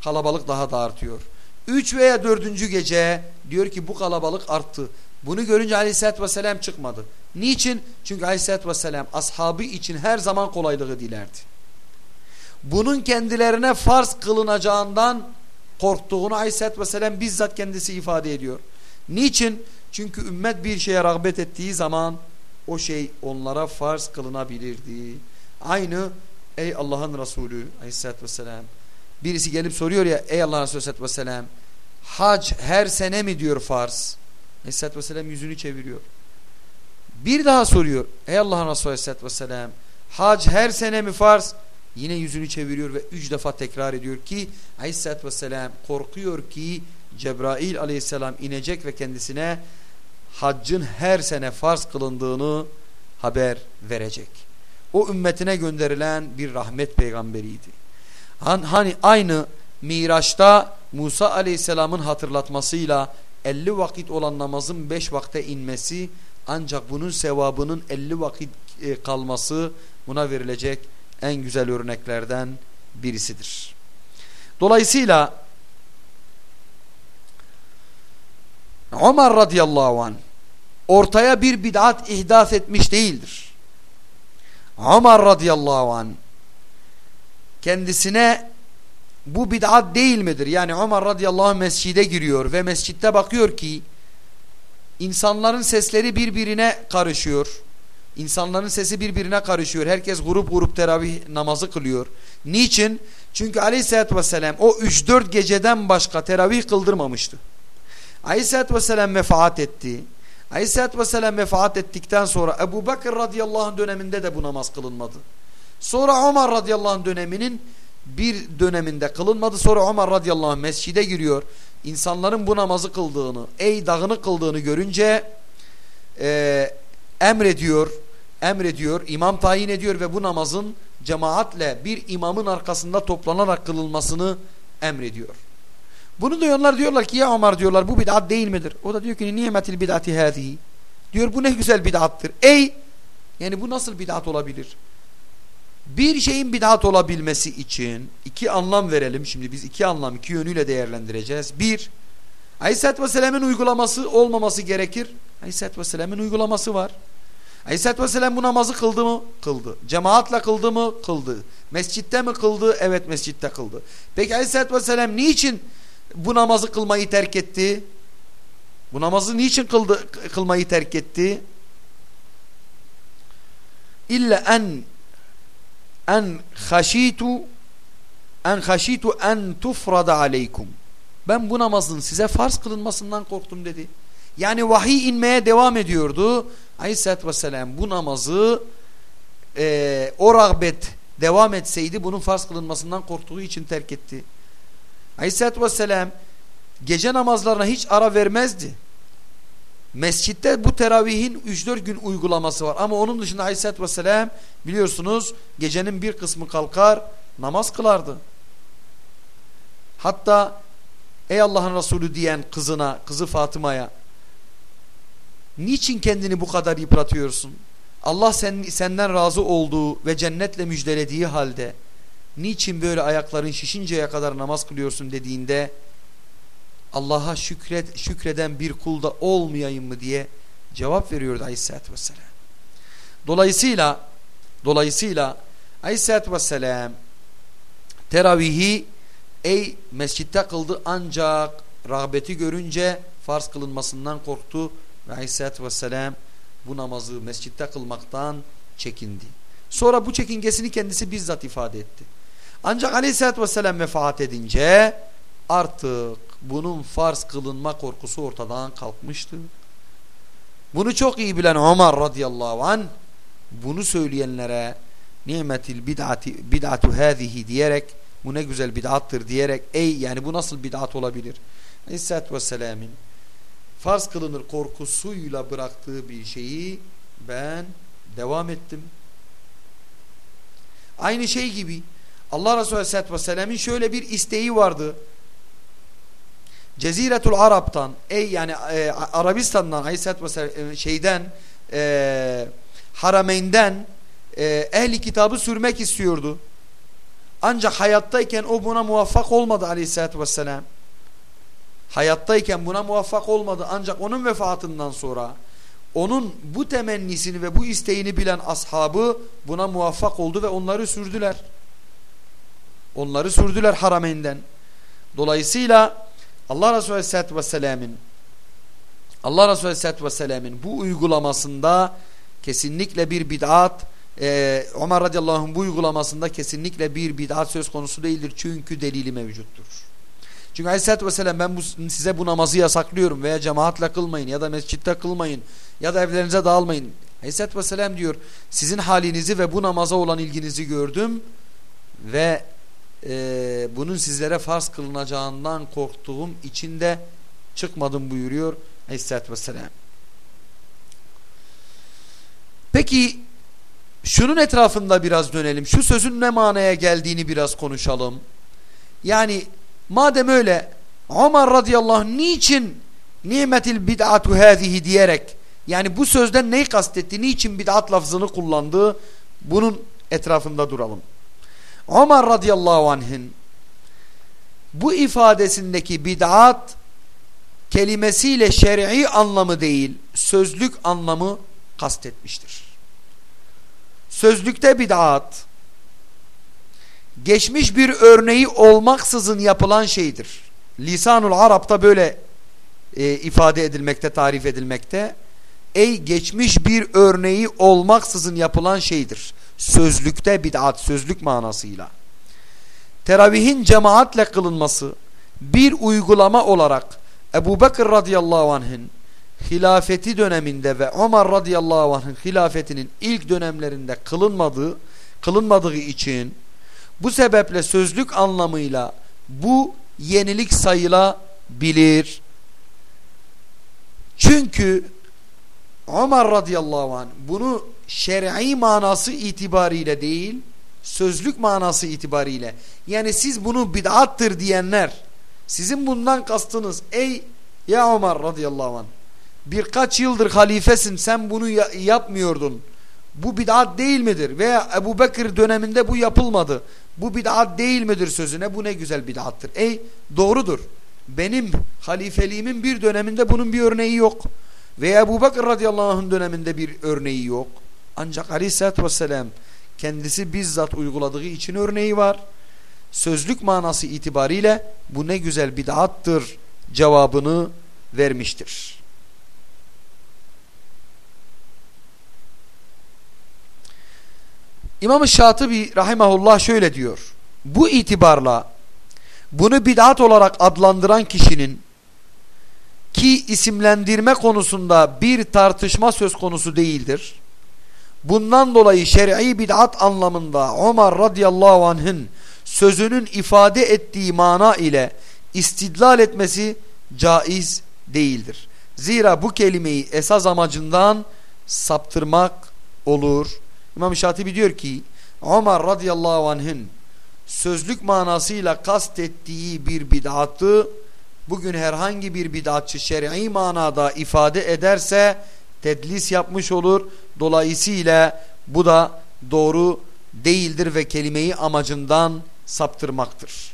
kalabalık daha da artıyor. Üç veya dördüncü gece diyor ki bu kalabalık arttı. Bunu görünce Aleyhisselatü Vesselam çıkmadı. Niçin? Çünkü Aleyhisselatü Vesselam ashabı için her zaman kolaylığı dilerdi. Bunun kendilerine farz kılınacağından korktuğunu Aleyhisselatü Vesselam bizzat kendisi ifade ediyor. Niçin? Çünkü ümmet bir şeye rağbet ettiği zaman o şey onlara farz kılınabilirdi. Aynı ey Allah'ın Resulü Aleyhisselatü Vesselam birisi gelip soruyor ya ey Allah'ın Resulü Aleyhisselatü Vesselam hac her sene mi diyor farz? Aleyhisselatü Vesselam yüzünü çeviriyor. Bir daha soruyor ey Allah'ın Resulü Aleyhisselatü Vesselam hac her sene mi farz? Yine yüzünü çeviriyor ve üç defa tekrar ediyor ki Aleyhisselatü Vesselam korkuyor ki Cebrail Aleyhisselam inecek ve kendisine haccın her sene farz kılındığını haber verecek. O ümmetine gönderilen bir rahmet peygamberiydi. Hani aynı Miraç'ta Musa Aleyhisselam'ın hatırlatmasıyla 50 vakit olan namazın 5 vakte inmesi ancak bunun sevabının 50 vakit e, kalması buna verilecek en güzel örneklerden birisidir. Dolayısıyla Ömer radıyallahu an ortaya bir bid'at ihdas etmiş değildir. Ömer radıyallahu an kendisine bu bid'at değil midir? Yani Ömer radıyallahu anh mescide giriyor ve mescitte bakıyor ki insanların sesleri birbirine karışıyor. İnsanların sesi birbirine karışıyor. Herkes grup grup teravih namazı kılıyor. Niçin? Çünkü aleyhissalatü vesselam o 3-4 geceden başka teravih kıldırmamıştı. Aleyhissalatü vesselam vefaat etti. Aleyhissalatü vesselam vefaat ettikten sonra Ebu Bakır radıyallahu anh döneminde de bu namaz kılınmadı. Sonra Ömer radıyallahu anh döneminin bir döneminde kılınmadı. Sonra Ömer radıyallahu anh mescide giriyor. İnsanların bu namazı kıldığını, ey dağını kıldığını görünce e, emrediyor, emrediyor, imam tayin ediyor ve bu namazın cemaatle bir imamın arkasında toplanarak kılınmasını emrediyor. Bunu diyorlar diyorlar ki ya Ömer diyorlar bu bid'at değil midir? O da diyor ki nimetil bid'ati hâzihi. Diyor bu ne güzel bid'attır. Ey yani bu nasıl bid'at olabilir? Bir şeyin bid'at olabilmesi için iki anlam verelim. Şimdi biz iki anlam iki yönüyle değerlendireceğiz. Bir, Aleyhisselatü Vesselam'ın uygulaması olmaması gerekir. Aleyhisselatü Vesselam'ın uygulaması var. Aleyhisselatü Vesselam bu namazı kıldı mı? Kıldı. Cemaatle kıldı mı? Kıldı. Mescitte mi kıldı? Evet mescitte kıldı. Peki Aleyhisselatü Vesselam niçin bu namazı kılmayı terk etti? Bu namazı niçin kıldı, kılmayı terk etti? İlla en en haşitu en haşitu en tufrada aleykum. Ben bu namazın size farz kılınmasından korktum dedi. Yani vahiy inmeye devam ediyordu. Aleyhisselatü Vesselam bu namazı e, o rağbet devam etseydi bunun farz kılınmasından korktuğu için terk etti. Aleyhisselatü Vesselam gece namazlarına hiç ara vermezdi. Mescitte bu teravihin 3-4 gün uygulaması var. Ama onun dışında Aleyhisselatü Vesselam biliyorsunuz gecenin bir kısmı kalkar namaz kılardı. Hatta ey Allah'ın Resulü diyen kızına, kızı Fatıma'ya niçin kendini bu kadar yıpratıyorsun? Allah sen, senden razı olduğu ve cennetle müjdelediği halde niçin böyle ayakların şişinceye kadar namaz kılıyorsun dediğinde Allah'a şükret, şükreden bir kulda olmayayım mı diye cevap veriyordu Aleyhisselatü Vesselam. Dolayısıyla dolayısıyla Aleyhisselatü Vesselam teravihi ey mescitte kıldı ancak rağbeti görünce farz kılınmasından korktu ve Aleyhisselatü Vesselam bu namazı mescitte kılmaktan çekindi. Sonra bu çekingesini kendisi bizzat ifade etti. Ancak Aleyhisselatü Vesselam vefat edince artık bunun farz kılınma korkusu ortadan kalkmıştı. Bunu çok iyi bilen Ömer radıyallahu an bunu söyleyenlere nimetil bid'ati bid'atu hâzihi diyerek bu ne güzel bid'attır diyerek ey yani bu nasıl bid'at olabilir? Aleyhisselatü Vesselam'ın farz kılınır korkusuyla bıraktığı bir şeyi ben devam ettim. Aynı şey gibi Allah Resulü Aleyhisselatü Vesselam'ın şöyle bir isteği vardı. Ceziretul Arap'tan ey yani e, Arabistan'dan Aleyhisselatü Vesselam e, şeyden e, Harameyn'den e, ehli kitabı sürmek istiyordu. Ancak hayattayken o buna muvaffak olmadı Aleyhisselatü Vesselam. Hayattayken buna muvaffak olmadı ancak onun vefatından sonra onun bu temennisini ve bu isteğini bilen ashabı buna muvaffak oldu ve onları sürdüler. Onları sürdüler Harameyn'den. Dolayısıyla Allah Resulü Aleyhisselatü Vesselam'ın Allah Resulü Aleyhisselatü Vesselam'ın bu uygulamasında kesinlikle bir bid'at e, Ömer radıyallahu anh bu uygulamasında kesinlikle bir bid'at söz konusu değildir. Çünkü delili mevcuttur. Çünkü aleyhissalatü vesselam ben bu, size bu namazı yasaklıyorum veya cemaatle kılmayın ya da mescitte kılmayın ya da evlerinize dağılmayın. Aleyhissalatü vesselam diyor sizin halinizi ve bu namaza olan ilginizi gördüm ve e, bunun sizlere farz kılınacağından korktuğum için de çıkmadım buyuruyor Aleyhisselatü Vesselam. Peki şunun etrafında biraz dönelim. Şu sözün ne manaya geldiğini biraz konuşalım. Yani madem öyle Ömer radıyallahu anh niçin nimetil bid'atu hâzihi diyerek yani bu sözden neyi kastetti? Niçin bid'at lafzını kullandı? Bunun etrafında duralım. Ömer radıyallahu anh'ın bu ifadesindeki bid'at kelimesiyle şer'i anlamı değil sözlük anlamı kastetmiştir. Sözlükte bid'at geçmiş bir örneği olmaksızın yapılan şeydir. Lisanul Arap'ta böyle e, ifade edilmekte, tarif edilmekte. Ey geçmiş bir örneği olmaksızın yapılan şeydir sözlükte bid'at sözlük manasıyla. Teravihin cemaatle kılınması bir uygulama olarak Ebu Bekir radıyallahu anh'ın hilafeti döneminde ve Ömer radıyallahu anh'ın hilafetinin ilk dönemlerinde kılınmadığı, kılınmadığı için bu sebeple sözlük anlamıyla bu yenilik sayılabilir. Çünkü Ömer radıyallahu anh bunu şer'i manası itibariyle değil sözlük manası itibariyle yani siz bunu bid'attır diyenler sizin bundan kastınız ey ya Ömer radıyallahu anh birkaç yıldır halifesin sen bunu yapmıyordun bu bid'at değil midir? Veya Ebu Bekir döneminde bu yapılmadı. Bu bid'at değil midir sözüne? Bu ne güzel bid'attır. Ey doğrudur. Benim halifeliğimin bir döneminde bunun bir örneği yok. Veya Ebu Bekir radıyallahu anh'ın döneminde bir örneği yok. Ancak aleyhissalatü vesselam kendisi bizzat uyguladığı için örneği var. Sözlük manası itibariyle bu ne güzel bid'attır cevabını vermiştir. İmam-ı Şatibi rahimahullah şöyle diyor. Bu itibarla bunu bid'at olarak adlandıran kişinin ki isimlendirme konusunda bir tartışma söz konusu değildir Bundan dolayı şer'i bid'at anlamında Ömer radıyallahu anh'ın sözünün ifade ettiği mana ile istidlal etmesi caiz değildir. Zira bu kelimeyi esas amacından saptırmak olur. İmam Şatibi diyor ki Ömer radıyallahu anh'ın sözlük manasıyla kastettiği bir bid'atı bugün herhangi bir bid'atçı şer'i manada ifade ederse tedlis yapmış olur. Dolayısıyla bu da doğru değildir ve kelimeyi amacından saptırmaktır.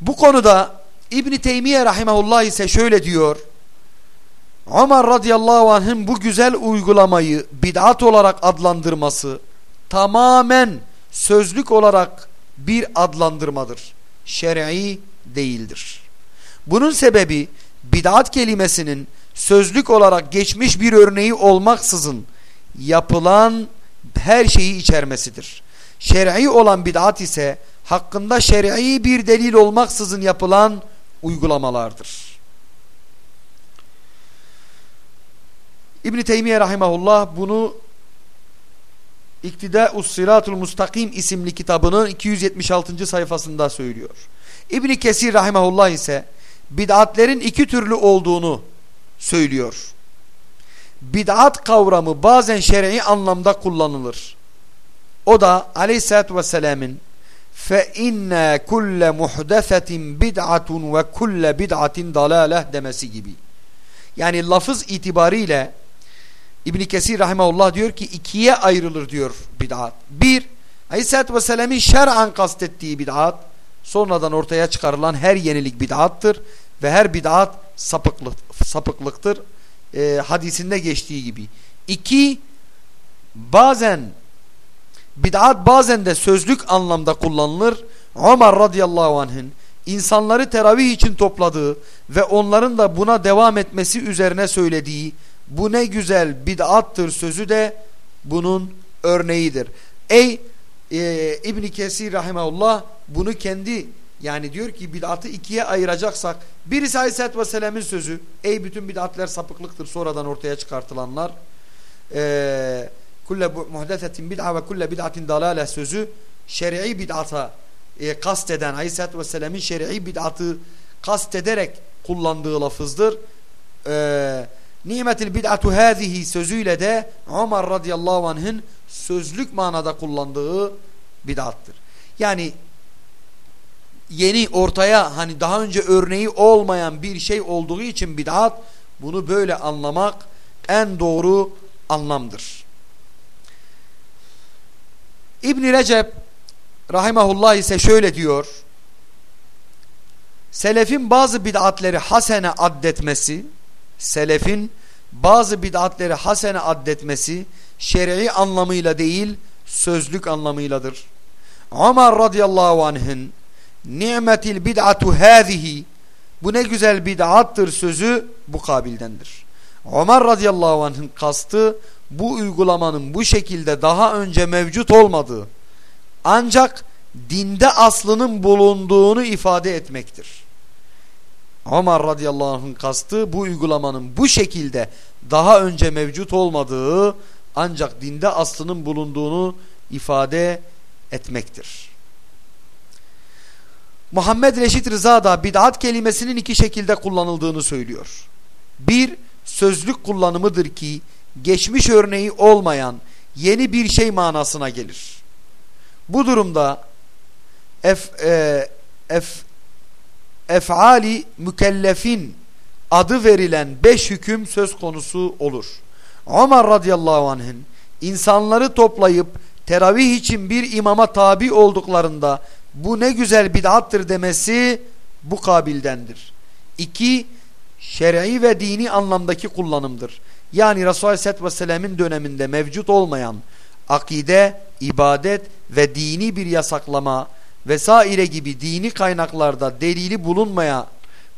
Bu konuda İbn Teymiye rahimehullah ise şöyle diyor. Ömer radıyallahu anh'ın bu güzel uygulamayı bid'at olarak adlandırması tamamen sözlük olarak bir adlandırmadır. Şer'i değildir. Bunun sebebi bid'at kelimesinin sözlük olarak geçmiş bir örneği olmaksızın yapılan her şeyi içermesidir. Şer'i olan bid'at ise hakkında şer'i bir delil olmaksızın yapılan uygulamalardır. İbn Teymiye rahimehullah bunu İktidâ'us Sıratul Mustakim isimli kitabının 276. sayfasında söylüyor. İbn Kesir rahimehullah ise bid'atlerin iki türlü olduğunu söylüyor. Bid'at kavramı bazen şer'i anlamda kullanılır. O da aleyhissalatü vesselamın fe inne kulle muhdesetin bid'atun ve kulle bid'atin dalaleh demesi gibi. Yani lafız itibariyle İbn Kesir rahimehullah diyor ki ikiye ayrılır diyor bid'at. Bir Aleyhisselatü Vesselam'ın şer'an kastettiği bid'at sonradan ortaya çıkarılan her yenilik bid'attır ve her bid'at sapıklık, sapıklıktır. E, hadisinde geçtiği gibi. İki, bazen bid'at bazen de sözlük anlamda kullanılır. Ömer radıyallahu anh'ın insanları teravih için topladığı ve onların da buna devam etmesi üzerine söylediği bu ne güzel bid'attır sözü de bunun örneğidir. Ey e, İbn Kesir rahimahullah bunu kendi yani diyor ki bid'atı ikiye ayıracaksak birisi Aleyhisselatü Vesselam'ın sözü ey bütün bid'atler sapıklıktır sonradan ortaya çıkartılanlar ee, kulle muhdesetin bid'a ve kulle bid'atin dalale sözü şer'i bid'ata e, kasteden Aleyhisselatü Vesselam'ın şer'i bid'atı kastederek kullandığı lafızdır. Ee, Nimetil bid'atu hâzihi sözüyle de Ömer radıyallahu anh'ın sözlük manada kullandığı bid'attır. Yani yeni ortaya hani daha önce örneği olmayan bir şey olduğu için bid'at bunu böyle anlamak en doğru anlamdır. İbn Recep rahimahullah ise şöyle diyor. Selefin bazı bid'atleri hasene addetmesi, selefin bazı bid'atleri hasene addetmesi şer'i anlamıyla değil sözlük anlamıyladır. Ömer radıyallahu anh'ın ni'metil bid'atu hâzihi bu ne güzel bid'attır sözü bu kabildendir. Ömer radıyallahu anh'ın kastı bu uygulamanın bu şekilde daha önce mevcut olmadığı ancak dinde aslının bulunduğunu ifade etmektir. Ömer radıyallahu anh'ın kastı bu uygulamanın bu şekilde daha önce mevcut olmadığı ancak dinde aslının bulunduğunu ifade etmektir. Muhammed Reşit Rıza da bid'at kelimesinin iki şekilde kullanıldığını söylüyor. Bir, sözlük kullanımıdır ki geçmiş örneği olmayan yeni bir şey manasına gelir. Bu durumda ef, e, ef, efali mükellefin adı verilen beş hüküm söz konusu olur. Ömer radıyallahu anh'ın insanları toplayıp teravih için bir imama tabi olduklarında bu ne güzel bid'attır demesi bu kabildendir. İki, şer'i ve dini anlamdaki kullanımdır. Yani Resulü Aleyhisselatü Vesselam'ın döneminde mevcut olmayan akide, ibadet ve dini bir yasaklama vesaire gibi dini kaynaklarda delili bulunmaya,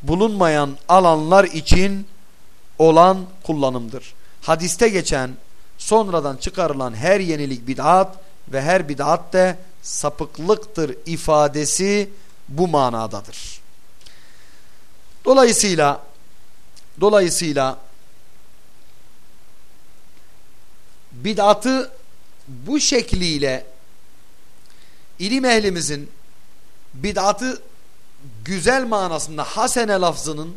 bulunmayan alanlar için olan kullanımdır. Hadiste geçen sonradan çıkarılan her yenilik bid'at ve her bid'at de sapıklıktır ifadesi bu manadadır. Dolayısıyla dolayısıyla bid'atı bu şekliyle ilim ehlimizin bid'atı güzel manasında hasene lafzının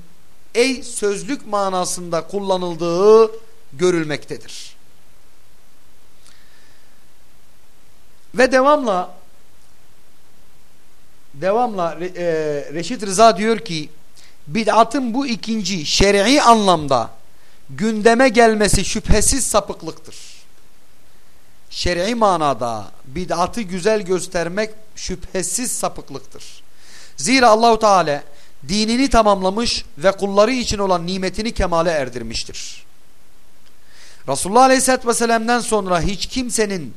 ey sözlük manasında kullanıldığı görülmektedir. Ve devamla devamla e, Reşit Rıza diyor ki bid'atın bu ikinci şer'i anlamda gündeme gelmesi şüphesiz sapıklıktır. Şer'i manada bid'atı güzel göstermek şüphesiz sapıklıktır. Zira Allahu Teala dinini tamamlamış ve kulları için olan nimetini kemale erdirmiştir. Resulullah Aleyhisselatü Vesselam'dan sonra hiç kimsenin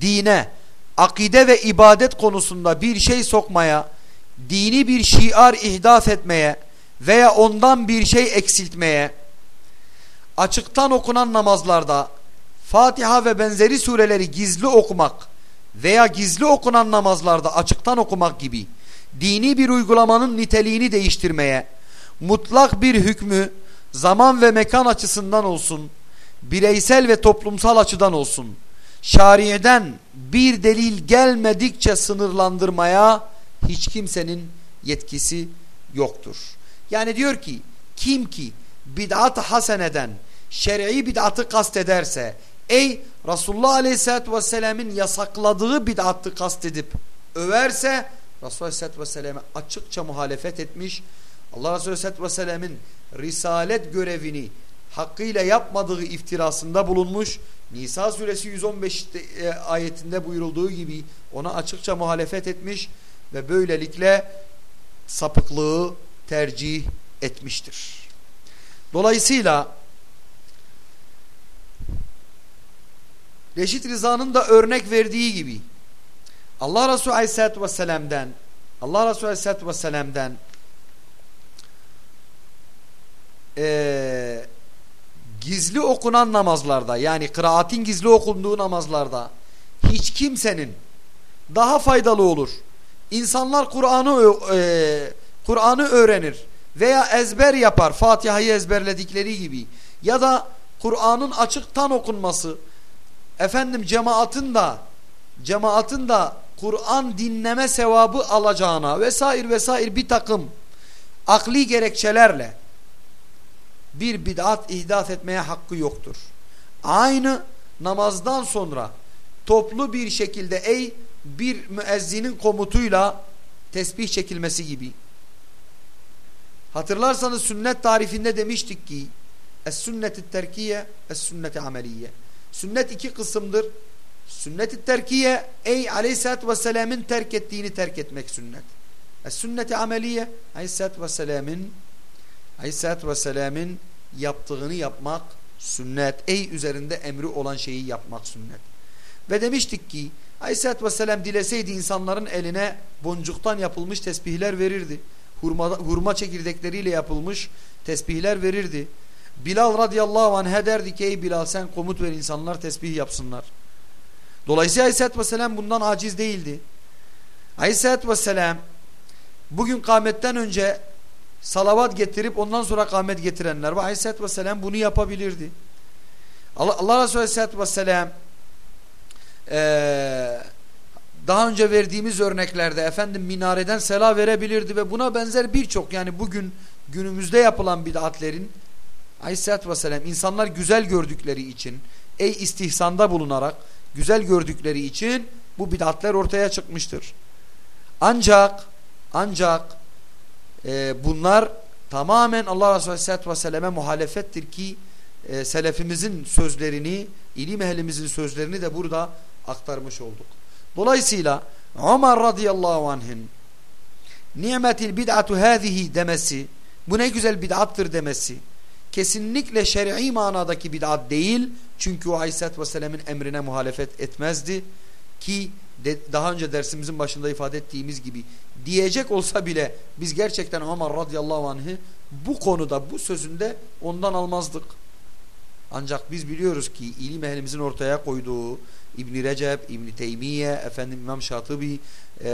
dine, akide ve ibadet konusunda bir şey sokmaya, dini bir şiar ihdas etmeye veya ondan bir şey eksiltmeye, açıktan okunan namazlarda Fatiha ve benzeri sureleri gizli okumak veya gizli okunan namazlarda açıktan okumak gibi dini bir uygulamanın niteliğini değiştirmeye, mutlak bir hükmü zaman ve mekan açısından olsun, bireysel ve toplumsal açıdan olsun, şari'den bir delil gelmedikçe sınırlandırmaya hiç kimsenin yetkisi yoktur. Yani diyor ki kim ki bid'at haseneden şer'i bid'atı kastederse ey Resulullah Aleyhisselatü Vesselam'ın yasakladığı bid'atı kastedip överse Resulullah Aleyhisselatü Vesselam'a açıkça muhalefet etmiş. Allah Resulü Aleyhisselatü Vesselam'ın risalet görevini hakkıyla yapmadığı iftirasında bulunmuş. Nisa suresi 115 e, ayetinde buyurulduğu gibi ona açıkça muhalefet etmiş ve böylelikle sapıklığı tercih etmiştir. Dolayısıyla Reşit Rıza'nın da örnek verdiği gibi Allah Resulü Aleyhisselatü Vesselam'dan Allah Resulü Aleyhisselatü Vesselam'dan e, gizli okunan namazlarda yani kıraatin gizli okunduğu namazlarda hiç kimsenin daha faydalı olur. İnsanlar Kur'an'ı e, Kur'an'ı öğrenir veya ezber yapar Fatiha'yı ezberledikleri gibi ya da Kur'an'ın açıktan okunması efendim cemaatin da cemaatin da Kur'an dinleme sevabı alacağına vesaire vesaire bir takım akli gerekçelerle bir bid'at ihdat etmeye hakkı yoktur. Aynı namazdan sonra toplu bir şekilde ey bir müezzinin komutuyla tesbih çekilmesi gibi. Hatırlarsanız sünnet tarifinde demiştik ki Es-sünneti terkiye, es-sünneti ameliye. Sünnet iki kısımdır. Sünnet-i terkiye ey aleyhissalatü vesselamın terk ettiğini terk etmek sünnet. Es-sünneti ameliye aleyhissalatü vesselamın aleyhissalatü vesselamın yaptığını yapmak sünnet. Ey üzerinde emri olan şeyi yapmak sünnet. Ve demiştik ki aleyhissalatü vesselam dileseydi insanların eline boncuktan yapılmış tesbihler verirdi. Hurma, hurma çekirdekleriyle yapılmış tesbihler verirdi. Bilal radıyallahu anh derdi ki ey Bilal sen komut ver insanlar tesbih yapsınlar. Dolayısıyla aleyhissalatü vesselam bundan aciz değildi. Aleyhissalatü vesselam bugün kâmetten önce salavat getirip ondan sonra kâmet getirenler var. Aleyhissalatü vesselam bunu yapabilirdi. Allah, Allah Resulü aleyhissalatü vesselam ee, daha önce verdiğimiz örneklerde efendim minareden sela verebilirdi ve buna benzer birçok yani bugün günümüzde yapılan bid'atlerin Aleyhisselatü Vesselam insanlar güzel gördükleri için ey istihsanda bulunarak güzel gördükleri için bu bid'atler ortaya çıkmıştır. Ancak ancak e, bunlar tamamen Allah Resulü Aleyhisselatü Vesselam'e muhalefettir ki e, selefimizin sözlerini, ilim ehlimizin sözlerini de burada aktarmış olduk. Dolayısıyla Ömer radıyallahu anh'ın nimetil bid'atu hâzihi demesi, bu ne güzel bid'attır demesi, kesinlikle şer'i manadaki bid'at değil, çünkü o aleyhissalatü vesselam'ın emrine muhalefet etmezdi ki de, daha önce dersimizin başında ifade ettiğimiz gibi diyecek olsa bile biz gerçekten Ömer radıyallahu anh'ı bu konuda bu sözünde ondan almazdık. Ancak biz biliyoruz ki ilim ehlimizin ortaya koyduğu İbn Recep, İbn Teymiye, efendim İmam Şatibi e,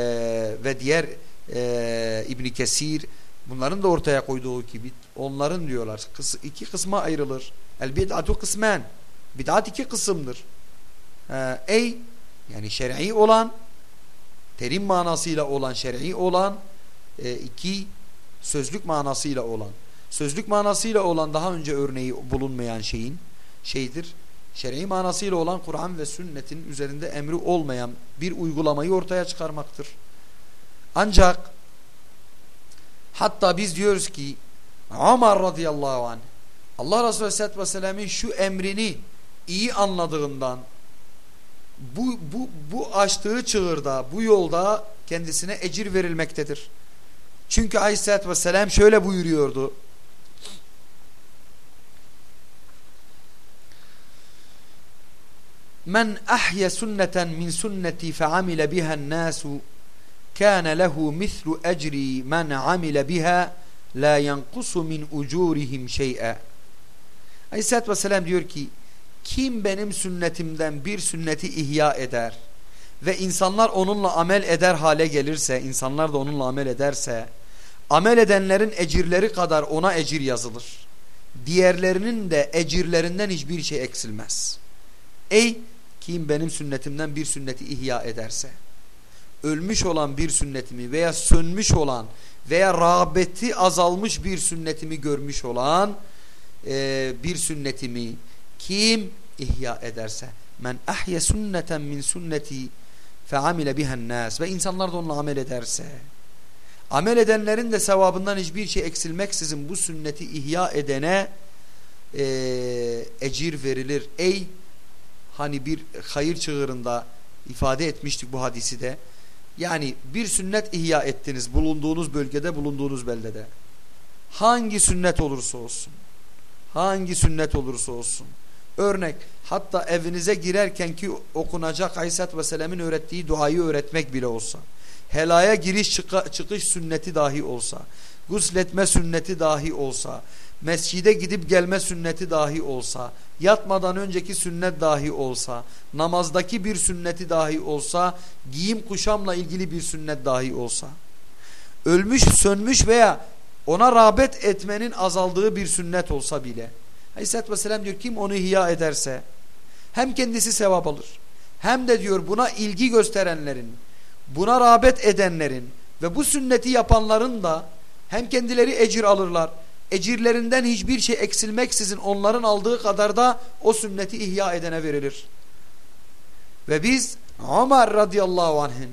ve diğer e, İbn Kesir bunların da ortaya koyduğu gibi onların diyorlar iki kısma ayrılır. El bid'atu kısmen. Bid'at iki kısımdır. E, ey yani şer'i olan terim manasıyla olan şer'i olan e, iki sözlük manasıyla olan sözlük manasıyla olan daha önce örneği bulunmayan şeyin şeydir. Şer'i manasıyla olan Kur'an ve sünnetin üzerinde emri olmayan bir uygulamayı ortaya çıkarmaktır. Ancak hatta biz diyoruz ki Ömer radıyallahu anh Allah Resulü aleyhissalatü vesselam'ın şu emrini iyi anladığından bu, bu, bu açtığı çığırda, bu yolda kendisine ecir verilmektedir. Çünkü aleyhissalatü vesselam şöyle buyuruyordu. Men ahya sunneten min sunneti feamile biha'n nasu kana lehu mislu ecri men amile biha la yankusu min ucurihim şey'e. Aleyhisselatü Vesselam diyor ki kim benim sünnetimden bir sünneti ihya eder ve insanlar onunla amel eder hale gelirse, insanlar da onunla amel ederse, amel edenlerin ecirleri kadar ona ecir yazılır. Diğerlerinin de ecirlerinden hiçbir şey eksilmez. Ey kim benim sünnetimden bir sünneti ihya ederse, ölmüş olan bir sünnetimi veya sönmüş olan veya rağbeti azalmış bir sünnetimi görmüş olan e, bir sünnetimi kim ihya ederse men ahye sünneten min sünneti fe amile bihen nas ve insanlar da onunla amel ederse amel edenlerin de sevabından hiçbir şey eksilmeksizin bu sünneti ihya edene e, ecir verilir. Ey hani bir hayır çığırında ifade etmiştik bu hadisi de. Yani bir sünnet ihya ettiniz bulunduğunuz bölgede bulunduğunuz beldede. Hangi sünnet olursa olsun. Hangi sünnet olursa olsun. Örnek hatta evinize girerken ki okunacak Aleyhisselatü Vesselam'ın öğrettiği duayı öğretmek bile olsa. Helaya giriş çıkış sünneti dahi olsa. Gusletme sünneti dahi olsa mescide gidip gelme sünneti dahi olsa, yatmadan önceki sünnet dahi olsa, namazdaki bir sünneti dahi olsa, giyim kuşamla ilgili bir sünnet dahi olsa, ölmüş, sönmüş veya ona rağbet etmenin azaldığı bir sünnet olsa bile, Aleyhisselatü Vesselam diyor kim onu ihya ederse, hem kendisi sevap alır, hem de diyor buna ilgi gösterenlerin, buna rağbet edenlerin ve bu sünneti yapanların da hem kendileri ecir alırlar, ecirlerinden hiçbir şey eksilmeksizin onların aldığı kadar da o sünneti ihya edene verilir. Ve biz Ömer radıyallahu anh'ın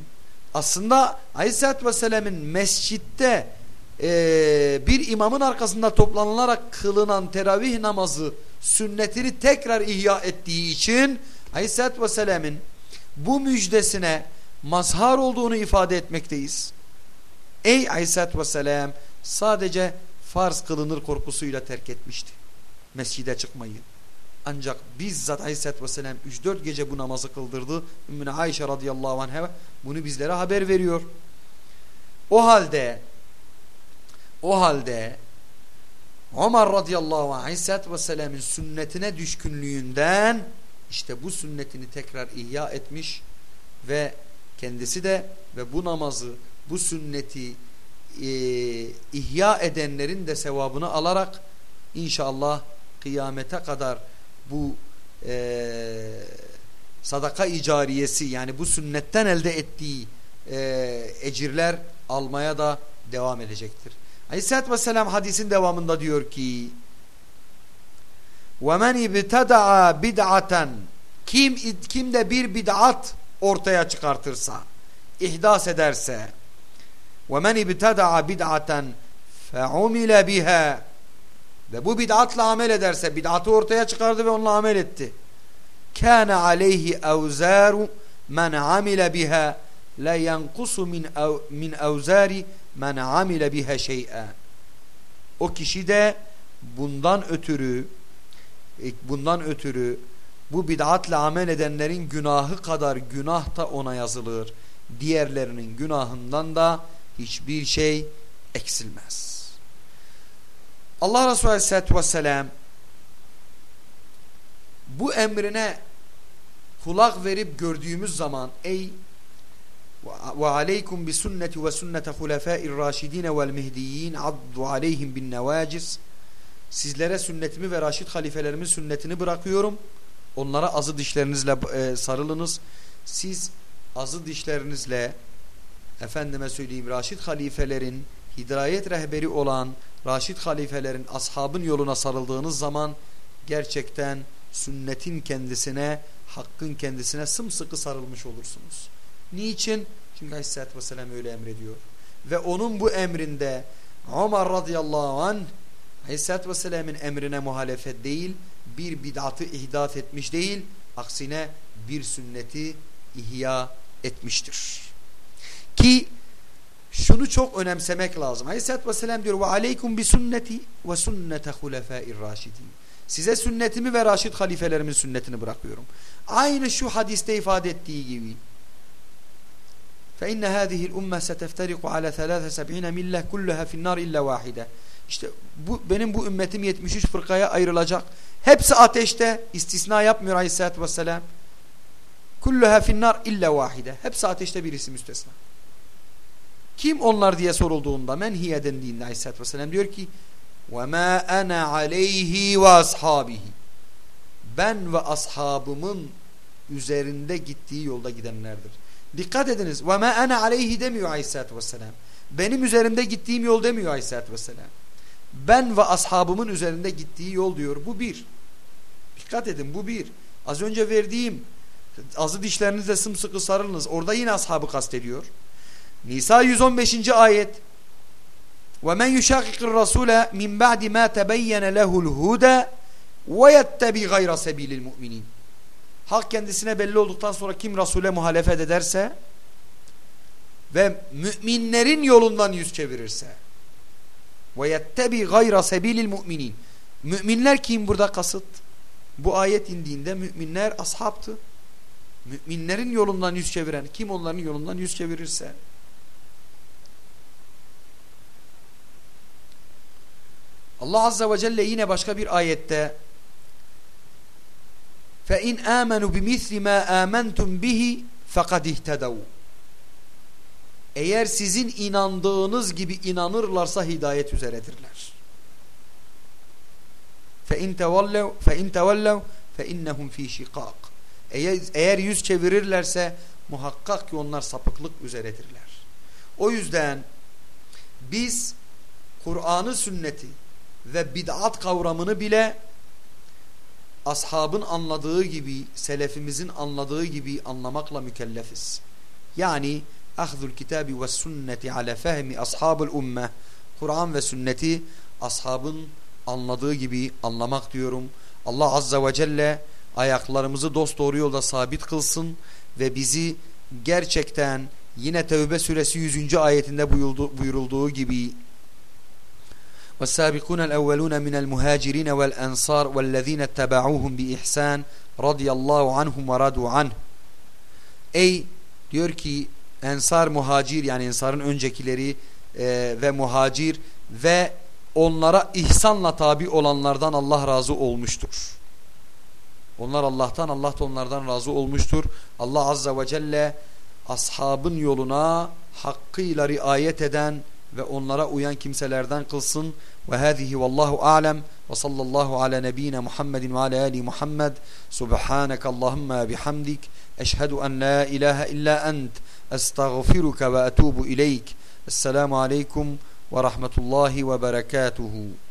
aslında Aleyhisselatü Vesselam'ın mescitte e, bir imamın arkasında toplanılarak kılınan teravih namazı sünnetini tekrar ihya ettiği için Aleyhisselatü Vesselam'ın bu müjdesine mazhar olduğunu ifade etmekteyiz. Ey Aleyhisselatü Vesselam sadece farz kılınır korkusuyla terk etmişti. Mescide çıkmayı. Ancak bizzat Aleyhisselatü Vesselam 3-4 gece bu namazı kıldırdı. Ümmüne Ayşe radıyallahu anh'a bunu bizlere haber veriyor. O halde o halde Ömer radıyallahu anh Aleyhisselatü Vesselam'ın sünnetine düşkünlüğünden işte bu sünnetini tekrar ihya etmiş ve kendisi de ve bu namazı bu sünneti e, ihya edenlerin de sevabını alarak inşallah kıyamete kadar bu e, sadaka icariyesi yani bu sünnetten elde ettiği e, ecirler almaya da devam edecektir. Aleyhisselatü Vesselam hadisin devamında diyor ki men ibtada'a bid'aten kim kim de bir bid'at ortaya çıkartırsa, ihdas ederse men ibtada'a bid'aten fe'umile biha ve bu bid'atla amel ederse bid'atı ortaya çıkardı ve onunla amel etti. Men amile biha la yankusu min ev, min evzari men amile biha şey'a. O kişi de bundan ötürü e, bundan ötürü bu bid'atla amel edenlerin günahı kadar günah da ona yazılır. Diğerlerinin günahından da hiçbir şey eksilmez. Allah Resulü Aleyhisselatü Vesselam bu emrine kulak verip gördüğümüz zaman ey ve aleykum bi sünneti ve sünnete hulefâir raşidine vel mehdiyin addu aleyhim bin nevacis sizlere sünnetimi ve raşid halifelerimin sünnetini bırakıyorum. Onlara azı dişlerinizle e, sarılınız. Siz azı dişlerinizle efendime söyleyeyim raşid halifelerin hidayet rehberi olan raşid halifelerin ashabın yoluna sarıldığınız zaman gerçekten sünnetin kendisine hakkın kendisine sımsıkı sarılmış olursunuz. Niçin? Çünkü Aleyhisselatü Vesselam öyle emrediyor. Ve onun bu emrinde Ömer radıyallahu anh Aleyhisselatü Vesselam'ın emrine muhalefet değil, bir bid'atı ihdat etmiş değil, aksine bir sünneti ihya etmiştir. Ki şunu çok önemsemek lazım. Aleyhisselatü Vesselam diyor ve aleykum bi sünneti ve sünnete hulefâir raşidin. Size sünnetimi ve raşid halifelerimin sünnetini bırakıyorum. Aynı şu hadiste ifade ettiği gibi. فإن هذه الأمة ستفترق على 73 ملة كلها في النار إلا واحدة. İşte bu benim bu ümmetim 73 fırkaya ayrılacak. Hepsi ateşte. istisna yapmıyor Aleyhisselatü Vesselam. Kulluha finnar illa vahide. Hepsi ateşte birisi müstesna. Kim onlar diye sorulduğunda men hiye dendiğinde Aleyhisselatü Vesselam diyor ki وَمَا أَنَا عَلَيْهِ وَأَصْحَابِهِ Ben ve ashabımın üzerinde gittiği yolda gidenlerdir. Dikkat ediniz. وَمَا أَنَا عَلَيْهِ demiyor Aleyhisselatü Vesselam. Benim üzerimde gittiğim yol demiyor Aleyhisselatü Vesselam. Ben ve ashabımın üzerinde gittiği yol diyor. Bu bir. Dikkat edin bu bir. Az önce verdiğim azı dişlerinizle sımsıkı sarılınız. Orada yine ashabı kastediyor. Nisa 115. ayet وَمَنْ يُشَاقِقِ الرَّسُولَ مِنْ بَعْدِ مَا تَبَيَّنَ لَهُ الْهُدَى وَيَتَّبِي غَيْرَ سَب۪يلِ الْمُؤْمِنِينَ Hak kendisine belli olduktan sonra kim Resul'e muhalefet ederse ve müminlerin yolundan yüz çevirirse وَيَتَّبِي غَيْرَ سَب۪يلِ الْمُؤْمِنِينَ Müminler kim burada kasıt? Bu ayet indiğinde müminler ashabtı. Müminlerin yolundan yüz çeviren kim onların yolundan yüz çevirirse Allah Azze ve Celle yine başka bir ayette فَاِنْ آمَنُوا بِمِثْلِ مَا آمَنْتُمْ بِهِ فَقَدْ اِهْتَدَوْا Eğer sizin inandığınız gibi inanırlarsa hidayet üzeredirler. فَاِنْ تَوَلَّوْا فَاِنْ تَوَلَّوْا فَاِنَّهُمْ ف۪ي شِقَاقٍ eğer, eğer yüz çevirirlerse muhakkak ki onlar sapıklık üzeredirler. O yüzden biz Kur'an'ı sünneti ve bid'at kavramını bile ashabın anladığı gibi, selefimizin anladığı gibi anlamakla mükellefiz. Yani ahdul kitabi ve sünneti ala fehmi ashabul ummeh Kur'an ve sünneti ashabın anladığı gibi anlamak diyorum. Allah azze ve celle ayaklarımızı dost doğru yolda sabit kılsın ve bizi gerçekten yine Tevbe suresi 100. ayetinde buyurulduğu gibi والسابقون الأولون من المهاجرين والأنصار والذين اتبعوهم بإحسان رضي الله عنهم ورضوا عنه Ey diyor ki ensar muhacir yani ensarın öncekileri e, ve muhacir ve onlara ihsanla tabi olanlardan Allah razı olmuştur. Onlar Allah'tan, Allah da onlardan razı olmuştur. Allah Azza ve Celle ashabın yoluna hakkıyla riayet eden ve onlara uyan kimselerden kılsın. Ve hâzihi vallahu a'lem ve sallallahu ala nebine Muhammedin ve ala ali Muhammed. Subhaneke Allahümme bihamdik. Eşhedü en la ilahe illa ent. Estağfiruke ve etubu ileyk. Esselamu aleyküm ve rahmetullahi ve berekatuhu.